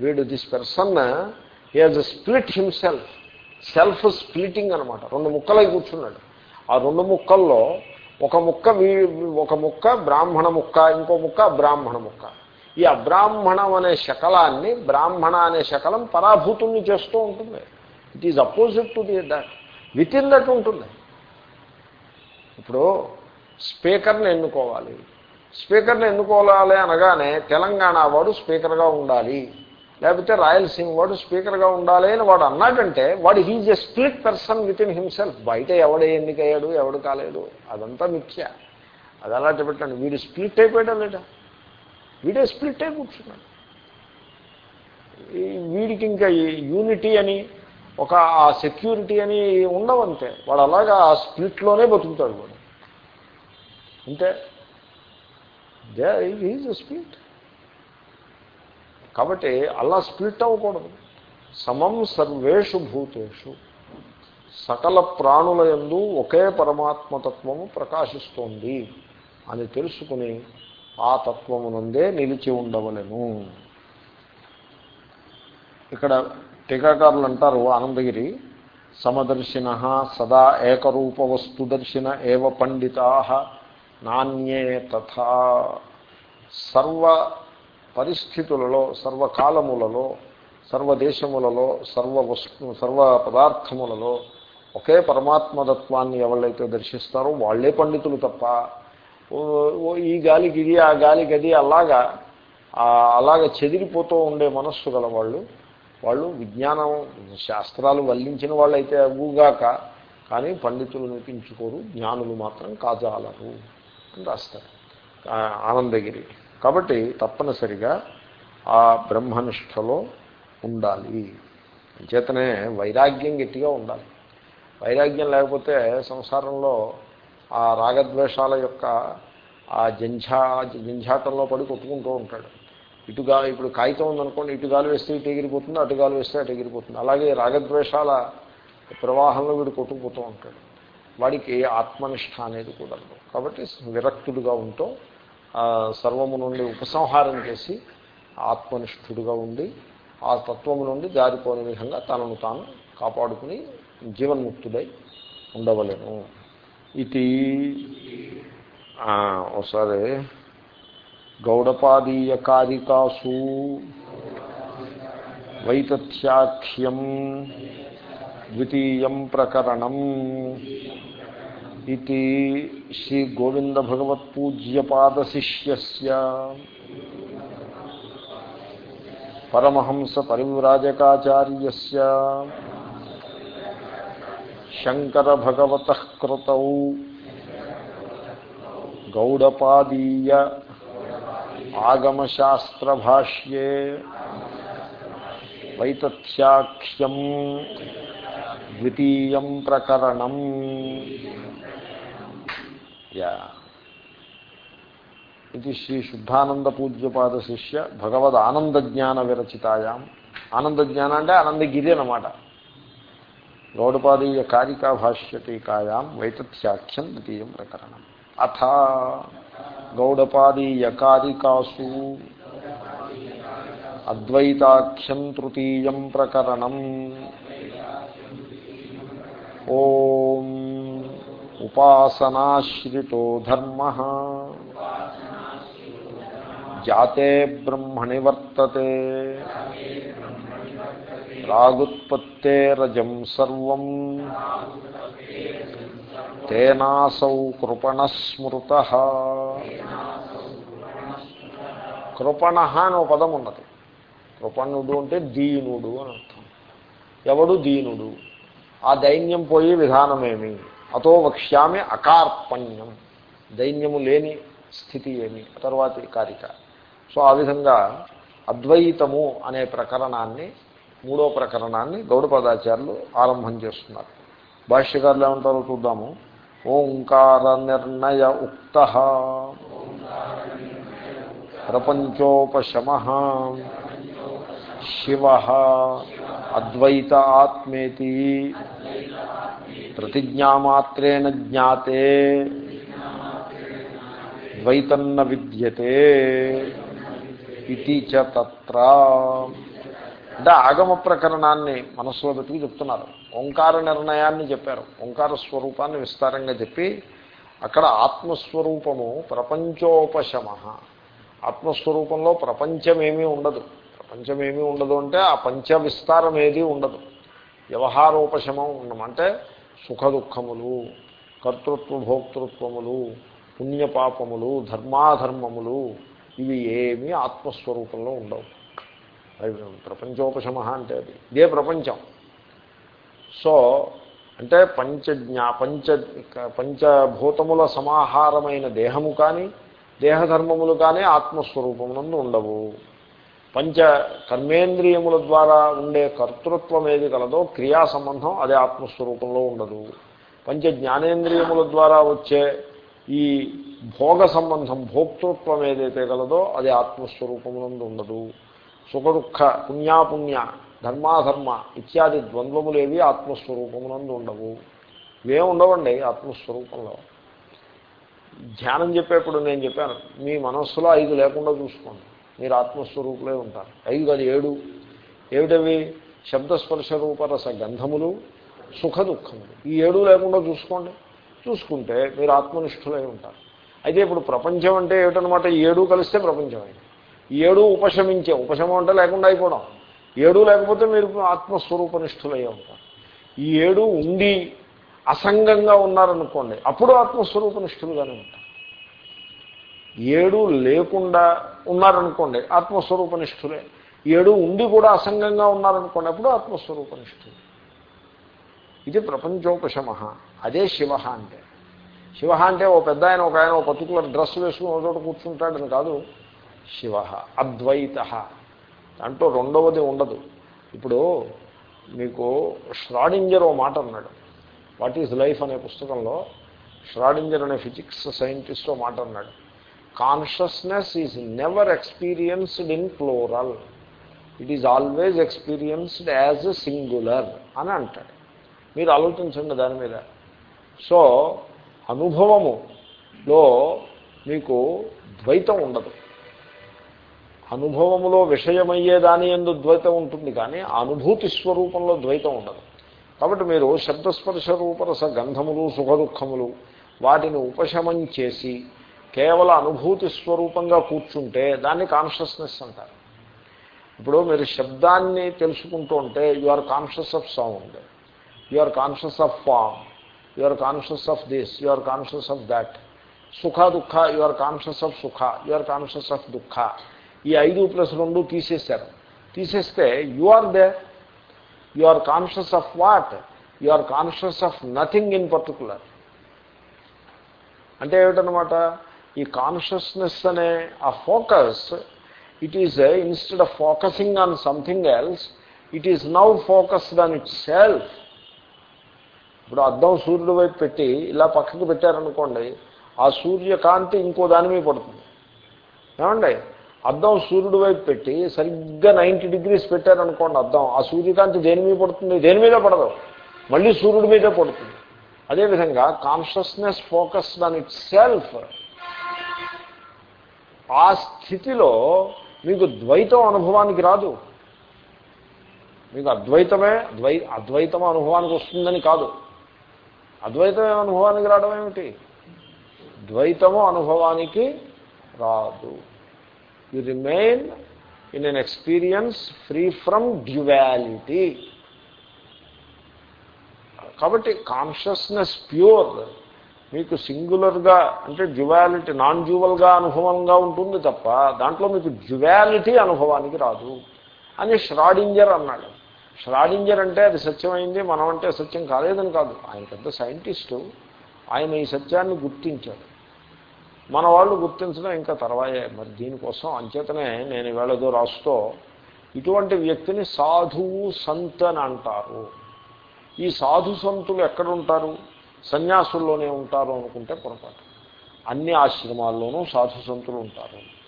వీడు this person he has a split himself. Self splitting అనమాట రెండు ముక్కలై కూర్చున్నాడు. ఆ రెండు ముక్కల్లో ఒక ముక్క ఒక ముక్క బ్రాహ్మణ ముక్క ఇంకో ముక్క బ్రాహ్మణ ముక్క. ఈ అబ్రాహ్మణం అనే శకలాన్ని బ్రాహ్మణ అనే శకలం పరాభూతుల్ని చేస్తూ ఉంటుంది. It is opposite to the that within that ఉంటుంది. ఇప్పుడు స్పీకర్ని ఎన్నుకోవాలి. స్పీకర్ని ఎన్నుకోవాలి అనగానే తెలంగాణ వాడు స్పీకర్గా ఉండాలి. లేకపోతే రాయలసీమ వాడు స్పీకర్గా ఉండాలి అని వాడు అన్నాడంటే వాడు he's a split person within himself. బయట ఎవడ ఎన్నికయ్యాడు ఎవడు కాలేడు అదంతా మిథ్య. అది అలాంటి పెట్టండి వీడు స్ప్లిట్ అయిపోయాడా లేదా? వీడే స్ప్లిట్ అయి కూర్చున్నాడు. వీడికి ఇంకా యూనిటీ అని ఒక ఆ సెక్యూరిటీ అని ఉండవంతే. వాడు అలాగా ఆ స్ప్లిట్లోనే బతుకుతాడు వాడు. అంతే దే ఈజ్ స్ప్లిట్. కాబట్టి అలా స్ప్లిట్ అవ్వకూడదు. సమం సర్వేషు భూతేషు. సకల ప్రాణుల ఎందు ఒకే పరమాత్మతత్వము ప్రకాశిస్తోంది అని తెలుసుకుని ఆ తత్వమునందే నిలిచి ఉండవలను. ఇక్కడ టీకాకారులు అంటారు ఆనందగిరి సమదర్శిన సదా ఏకరూప వస్తుదర్శిన ఏవ పండితా నాణ్యే తథా. సర్వ పరిస్థితులలో సర్వకాలములలో సర్వదేశములలో సర్వ వస్తు సర్వ పదార్థములలో ఒకే పరమాత్మతత్వాన్ని ఎవళ్ళైతే దర్శిస్తారో వాళ్ళే పండితులు తప్ప ఈ గాలికి ఇది ఆ గాలికి అది అలాగా అలాగ చెదిరిపోతూ ఉండే మనస్సు గల వాళ్ళు వాళ్ళు విజ్ఞానం శాస్త్రాలు వల్లించిన వాళ్ళైతే అవ్వుగాక కానీ పండితులు నిపించుకోరు జ్ఞానులు మాత్రం కాజాలరు అని రాస్తారు. ఆనందగిరి. కాబట్టి తప్పనిసరిగా ఆ బ్రహ్మనిష్టలో ఉండాలి. చేతనే వైరాగ్యం గట్టిగా ఉండాలి. వైరాగ్యం లేకపోతే సంసారంలో ఆ రాగద్వేషాల యొక్క ఆ జంఝా జంఝాటంలో పడి కొట్టుకుంటూ ఉంటాడు. ఇటుగా ఇప్పుడు కాగితం ఉందనుకోండి ఇటు గాలి వేస్తే ఇటు ఎగిరిపోతుంది అటు గాలి వేస్తే అటు ఎగిరిపోతుంది. అలాగే రాగద్వేషాల ప్రవాహంలో వీడు కొట్టుకుపోతూ ఉంటాడు. వాడికి ఆత్మనిష్ట అనేది కూడా కాబట్టి విరక్తుడుగా ఉంటూ సర్వము నుండి ఉపసంహారం చేసి ఆత్మనిష్ఠుడుగా ఉండి ఆ తత్వము నుండి జారిపోని విధంగా తనను తాను కాపాడుకుని జీవన్ముక్తుడై ఉండవలేను. ఇది ఒకసారి గౌడపాదీయ కారికాసు వైతథ్యాఖ్యం ద్వితీయం ప్రకరణం ఇది శ్రీ గోవింద భగవత్పూజ్యపాదశిష్య పరమహంస పరివ్రాజకాచార్య శంకర భగవత కృతౌ గౌడపాదీయ ఆగమశాస్త్రభాష్యే వైతథ్యాఖ్యం ద్వితీయం ప్రకరణం యా. ఇది శ్రీ శుద్ధానంద పూజ్యపాద శిష్య భగవద్ ఆనంద జ్ఞాన విరచితాయాం. ఆనంద జ్ఞాన అంటే ఆనందగిరి అనమాట గౌడపాదీయ కారికా భాష్య టీకాయాం వైతథ్యాఖ్యం ద్వితీయం ప్రకరణం. అథ గౌడపాదీయ కారికాసు అద్వైతాఖ్యం తృతీయం ప్రకరణం. ఓం ఉపాసనాశ్రితో ధర్మ. జాతే బ్రహ్మణి వర్తతే. రాగుత్పత్తేరజం సర్వం. తేనాసౌ కృపణస్మృత. కృపణ అని ఒక పదం ఉన్నది. కృపణుడు అంటే దీనుడు అని అర్థం. ఎవడు దీనుడు? ఆ దైన్యం పోయే విధానమేమి? అతో వక్ష్యామి అకార్పణ్యం. దైన్యము లేని స్థితి ఏమి? తర్వాతి కారిక. సో ఆ విధంగా అద్వైతము అనే ప్రకరణాన్ని మూడో ప్రకరణాన్ని గౌడపదాచార్యులు ఆరంభం చేస్తున్నారు. భాష్యకారులు ఏమంటారో చూద్దాము. ఓంకార నిర్ణయ ఉక్త. ప్రపంచోపశమ. శివ. అద్వైత ఆత్మేతి. ప్రతిజ్ఞామాత్రేణ జ్ఞాతే. ద్వైతన్న విద్యతే ఇది చ తత్ర. అంటే ఆగమ ప్రకరణాన్ని మనస్సులో పెట్టుకు చెప్తున్నారు. ఓంకార నిర్ణయాన్ని చెప్పారు. ఓంకార స్వరూపాన్ని విస్తారంగా చెప్పి అక్కడ ఆత్మస్వరూపము ప్రపంచోపశమ ఆత్మస్వరూపంలో ప్రపంచమేమీ ఉండదు. ప్రపంచమేమీ ఉండదు అంటే ఆ పంచ విస్తారం ఏది ఉండదు. వ్యవహారోపశమం ఉండమంటే సుఖ దుఃఖములు కర్తృత్వ భోక్తృత్వములు పుణ్యపాపములు ధర్మాధర్మములు ఇవి ఏమీ ఆత్మస్వరూపంలో ఉండవు. అవి ప్రపంచోపశమ అంటే అది. ఇదే ప్రపంచం. సో అంటే పంచజ్ఞా పంచ పంచభూతముల సమాహారమైన దేహము కానీ దేహధర్మములు కానీ ఆత్మస్వరూపమునందు ఉండవు. పంచ కర్మేంద్రియముల ద్వారా ఉండే కర్తృత్వం ఏది కలదో క్రియా సంబంధం అదే ఆత్మస్వరూపంలో ఉండదు. పంచ జ్ఞానేంద్రియముల ద్వారా వచ్చే ఈ భోగ సంబంధం భోక్తృత్వం ఏదైతే కలదో అది ఆత్మస్వరూపమునందు ఉండదు. సుఖదుఖ పుణ్యాపుణ్య ధర్మాధర్మ ఇత్యాది ద్వంద్వములేవి ఆత్మస్వరూపమునందు ఉండవు. ఇవే ఉండవండి ఆత్మస్వరూపంలో. ధ్యానం చెప్పేప్పుడు నేను చెప్పాను మీ మనస్సులో ఐదు లేకుండా చూసుకోండి. మీరు ఆత్మస్వరూపులే ఉంటారు. ఐదు కాదు ఏడు. ఏమిటవి? శబ్దస్పర్శ రూపరస గంధములు సుఖ దుఃఖములు. ఈ ఏడు లేకుండా చూసుకోండి. చూసుకుంటే మీరు ఆత్మనిష్ఠులై ఉంటారు. అయితే ఇప్పుడు ప్రపంచం అంటే ఏమిటనమాట ఈ ఏడు కలిస్తే ప్రపంచం ఈ ఏడు ఉపశమించే ఉపశమం అంటే లేకుండా అయిపోవడం. ఏడు లేకపోతే మీరు ఆత్మస్వరూపనిష్ఠులయ్యే ఉంటారు. ఈ ఏడు ఉండి అసంగంగా ఉన్నారనుకోండి అప్పుడు ఆత్మస్వరూపనిష్ఠులుగానే ఉంటారు. ఏడు లేకుండా ఉన్నారనుకోండి ఆత్మస్వరూపనిష్ఠులే. ఏడు ఉండి కూడా అసంగంగా ఉన్నారనుకోండి అప్పుడు ఆత్మస్వరూపనిష్ఠులు. ఇది ప్రపంచోపశమ అదే శివ అంటే. శివ అంటే ఓ పెద్ద ఆయన ఒక ఆయన ఒక పర్టికులర్ డ్రెస్ వేసుకుని ఒక చోట కూర్చుంటాడని కాదు. శివ అద్వైత. దాంట్లో రెండవది ఉండదు. ఇప్పుడు మీకు ష్రాడింజర్ ఓ మాట అన్నాడు. వాట్ ఈజ్ లైఫ్ అనే పుస్తకంలో ష్రాడింజర్ అనే ఫిజిక్స్ సైంటిస్ట్ ఓ మాట అన్నాడు. Consciousness is never experienced in plural it is always experienced as singular అని అంటాడు. మీరు ఆలోచించండి దాని మీద. సో అనుభవములో మీకు ద్వైతం ఉండదు. అనుభవములో విషయమయ్యే దాని ఎందు ద్వైతం ఉంటుంది కానీ అనుభూతి స్వరూపంలో ద్వైతం ఉండదు. కాబట్టి మీరు శబ్దస్పర్శ రూపరస గంధములు సుఖదుఖములు వాటిని ఉపశమం చేసి కేవల అనుభూతి స్వరూపంగా కూర్చుంటే దాన్ని కాన్షియస్నెస్ అంటారు. ఇప్పుడు మీరు శబ్దాన్ని తెలుసుకుంటూ ఉంటే you are conscious of sound you are conscious of form you are conscious of this you are conscious of that సుఖ దుఃఖ యు ఆర్ కాన్షియస్ ఆఫ్ సుఖ యు ఆర్ కాన్షియస్ ఆఫ్ దుఃఖ. ఈ ఐదు ప్లస్ రెండు తీసేశారు. తీసేస్తే you are there you are conscious of what you are conscious of nothing in particular అంటే ఏమిటనమాట ఈ కాన్షియస్నెస్ అనే ఆ focus it is instead of focusing on something else it is now focused on itself ఇప్పుడు అద్దం సూర్యుడి వైపు పెట్టి ఇలా పక్కకి పెట్టారనుకోండి ఆ సూర్యకాంతి ఇంకో దాని మీద పడుతుంది. ఏమండి? అద్దం సూర్యుడి వైపు పెట్టి సరిగ్గా నైంటీ డిగ్రీస్ పెట్టారనుకోండి అద్దం ఆ సూర్యకాంతి దేని మీద పడుతుంది? దేని మీద పడదు. మళ్ళీ సూర్యుడి మీదే పడుతుంది. అదేవిధంగా consciousness focus on itself ఆ స్థితిలో మీకు ద్వైతం అనుభవానికి రాదు. మీకు అద్వైతమే ద్వై అద్వైతం అనుభవానికి వస్తుందని కాదు. అద్వైతమే అనుభవానికి రావడం ఏమిటి? ద్వైతము అనుభవానికి రాదు. You remain in an experience free from duality కాబట్టి కాన్షియస్నెస్ ప్యూర్ మీకు సింగులర్గా అంటే డ్యువాలిటీ నాన్ డ్యువల్గా అనుభవంగా ఉంటుంది తప్ప దాంట్లో మీకు డ్యువాలిటీ అనుభవానికి రాదు. అని ష్రాడింజర్ అన్నాడు. ష్రాడింజర్ అంటే అది సత్యమైంది మనం అంటే సత్యం కాలేదని కాదు. ఆయన పెద్ద సైంటిస్టు ఆయన ఈ సత్యాన్ని గుర్తించాడు. మన వాళ్ళు గుర్తించడం ఇంకా తర్వాయే. మరి దీనికోసం అంచేతనే నేను వేళదో రాస్తూ ఇటువంటి వ్యక్తిని సాధువు సంత్ అని అంటారు. ఈ సాధు సంతులు ఎక్కడ ఉంటారు సన్యాసుల్లోనే ఉంటారు అనుకుంటే పొరపాటు. అన్ని ఆశ్రమాల్లోనూ సాధు సంతులు ఉంటారు.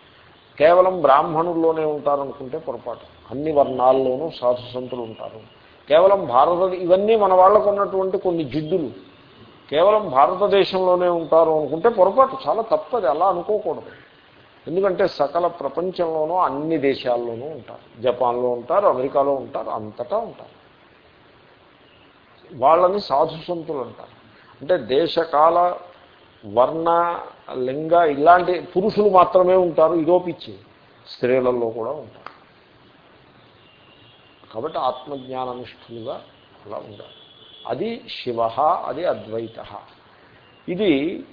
కేవలం బ్రాహ్మణుల్లోనే ఉంటారనుకుంటే పొరపాటు. అన్ని వర్ణాల్లోనూ సాధు సంతులు ఉంటారు. కేవలం భారత ఇవన్నీ మన వాళ్ళకు ఉన్నటువంటి కొన్ని జిడ్డులు. కేవలం భారతదేశంలోనే ఉంటారు అనుకుంటే పొరపాటు. చాలా తప్పది అలా అనుకోకూడదు. ఎందుకంటే సకల ప్రపంచంలోనూ అన్ని దేశాల్లోనూ ఉంటారు. జపాన్లో ఉంటారు అమెరికాలో ఉంటారు అంతటా ఉంటారు. వాళ్ళని సాధు సంతులు అంటారు. అంటే దేశకాల వర్ణ లింగ ఇలాంటి పురుషులు మాత్రమే ఉంటారు. ఇదోపిచ్చి స్త్రీలలో కూడా ఉంటారు. కాబట్టి ఆత్మజ్ఞాననిష్ఠులుగా అలా ఉండాలి. అది శివ అది అద్వైత. ఇది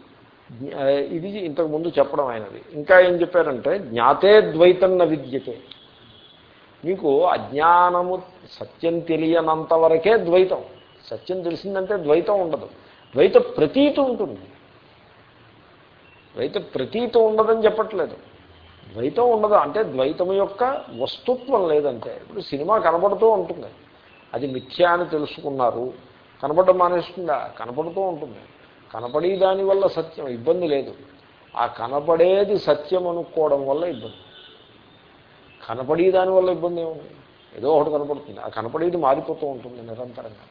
ఇది ఇంతకు ముందు చెప్పడం అయినది. ఇంకా ఏం చెప్పారంటే జ్ఞాతే ద్వైతన్న విద్యతే. మీకు అజ్ఞానము సత్యం తెలియనంత వరకే ద్వైతం. సత్యం తెలిసిందంటే ద్వైతం ఉండదు. ద్వైత ప్రతీతి ఉంటుంది. ద్వైత ప్రతీతి ఉండదని చెప్పట్లేదు. ద్వైతం ఉండదు. అంటే ద్వైతం యొక్క వస్తుత్వం లేదంటే. ఇప్పుడు సినిమా కనబడుతూ ఉంటుంది. అది మిథ్యా అని తెలుసుకున్నారు. కనపడడం మానేస్తుందా? కనపడుతూ ఉంటుంది. కనపడి దానివల్ల సత్యం ఇబ్బంది లేదు. ఆ కనపడేది సత్యం అనుకోవడం వల్ల ఇబ్బంది. కనపడి దానివల్ల ఇబ్బంది ఏముంది? ఏదో ఒకటి కనపడుతుంది. ఆ కనపడేది మారిపోతూ ఉంటుంది నిరంతరంగా.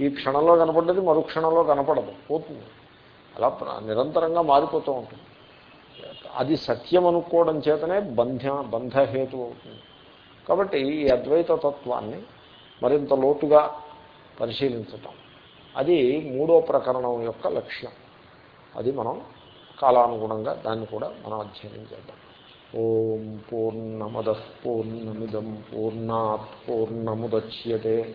ఈ క్షణంలో కనపడ్డది మరు క్షణంలో కనపడదు. పోతుంది. అలా నిరంతరంగా మారిపోతూ ఉంటుంది. అది సత్యం అనుకోవడం చేతనే బంధ బంధహేతు అవుతుంది. కాబట్టి ఈ అద్వైత తత్వాన్ని మరింత లోతుగా పరిశీలించటం. అది మూడో ప్రకరణం యొక్క లక్ష్యం. అది మనం కాలానుగుణంగా దాన్ని కూడా మనం అధ్యయనం చేద్దాం. ఓం పూర్ణమద పూర్ణమిదం పూర్ణాత్ పూర్ణముద్యతే.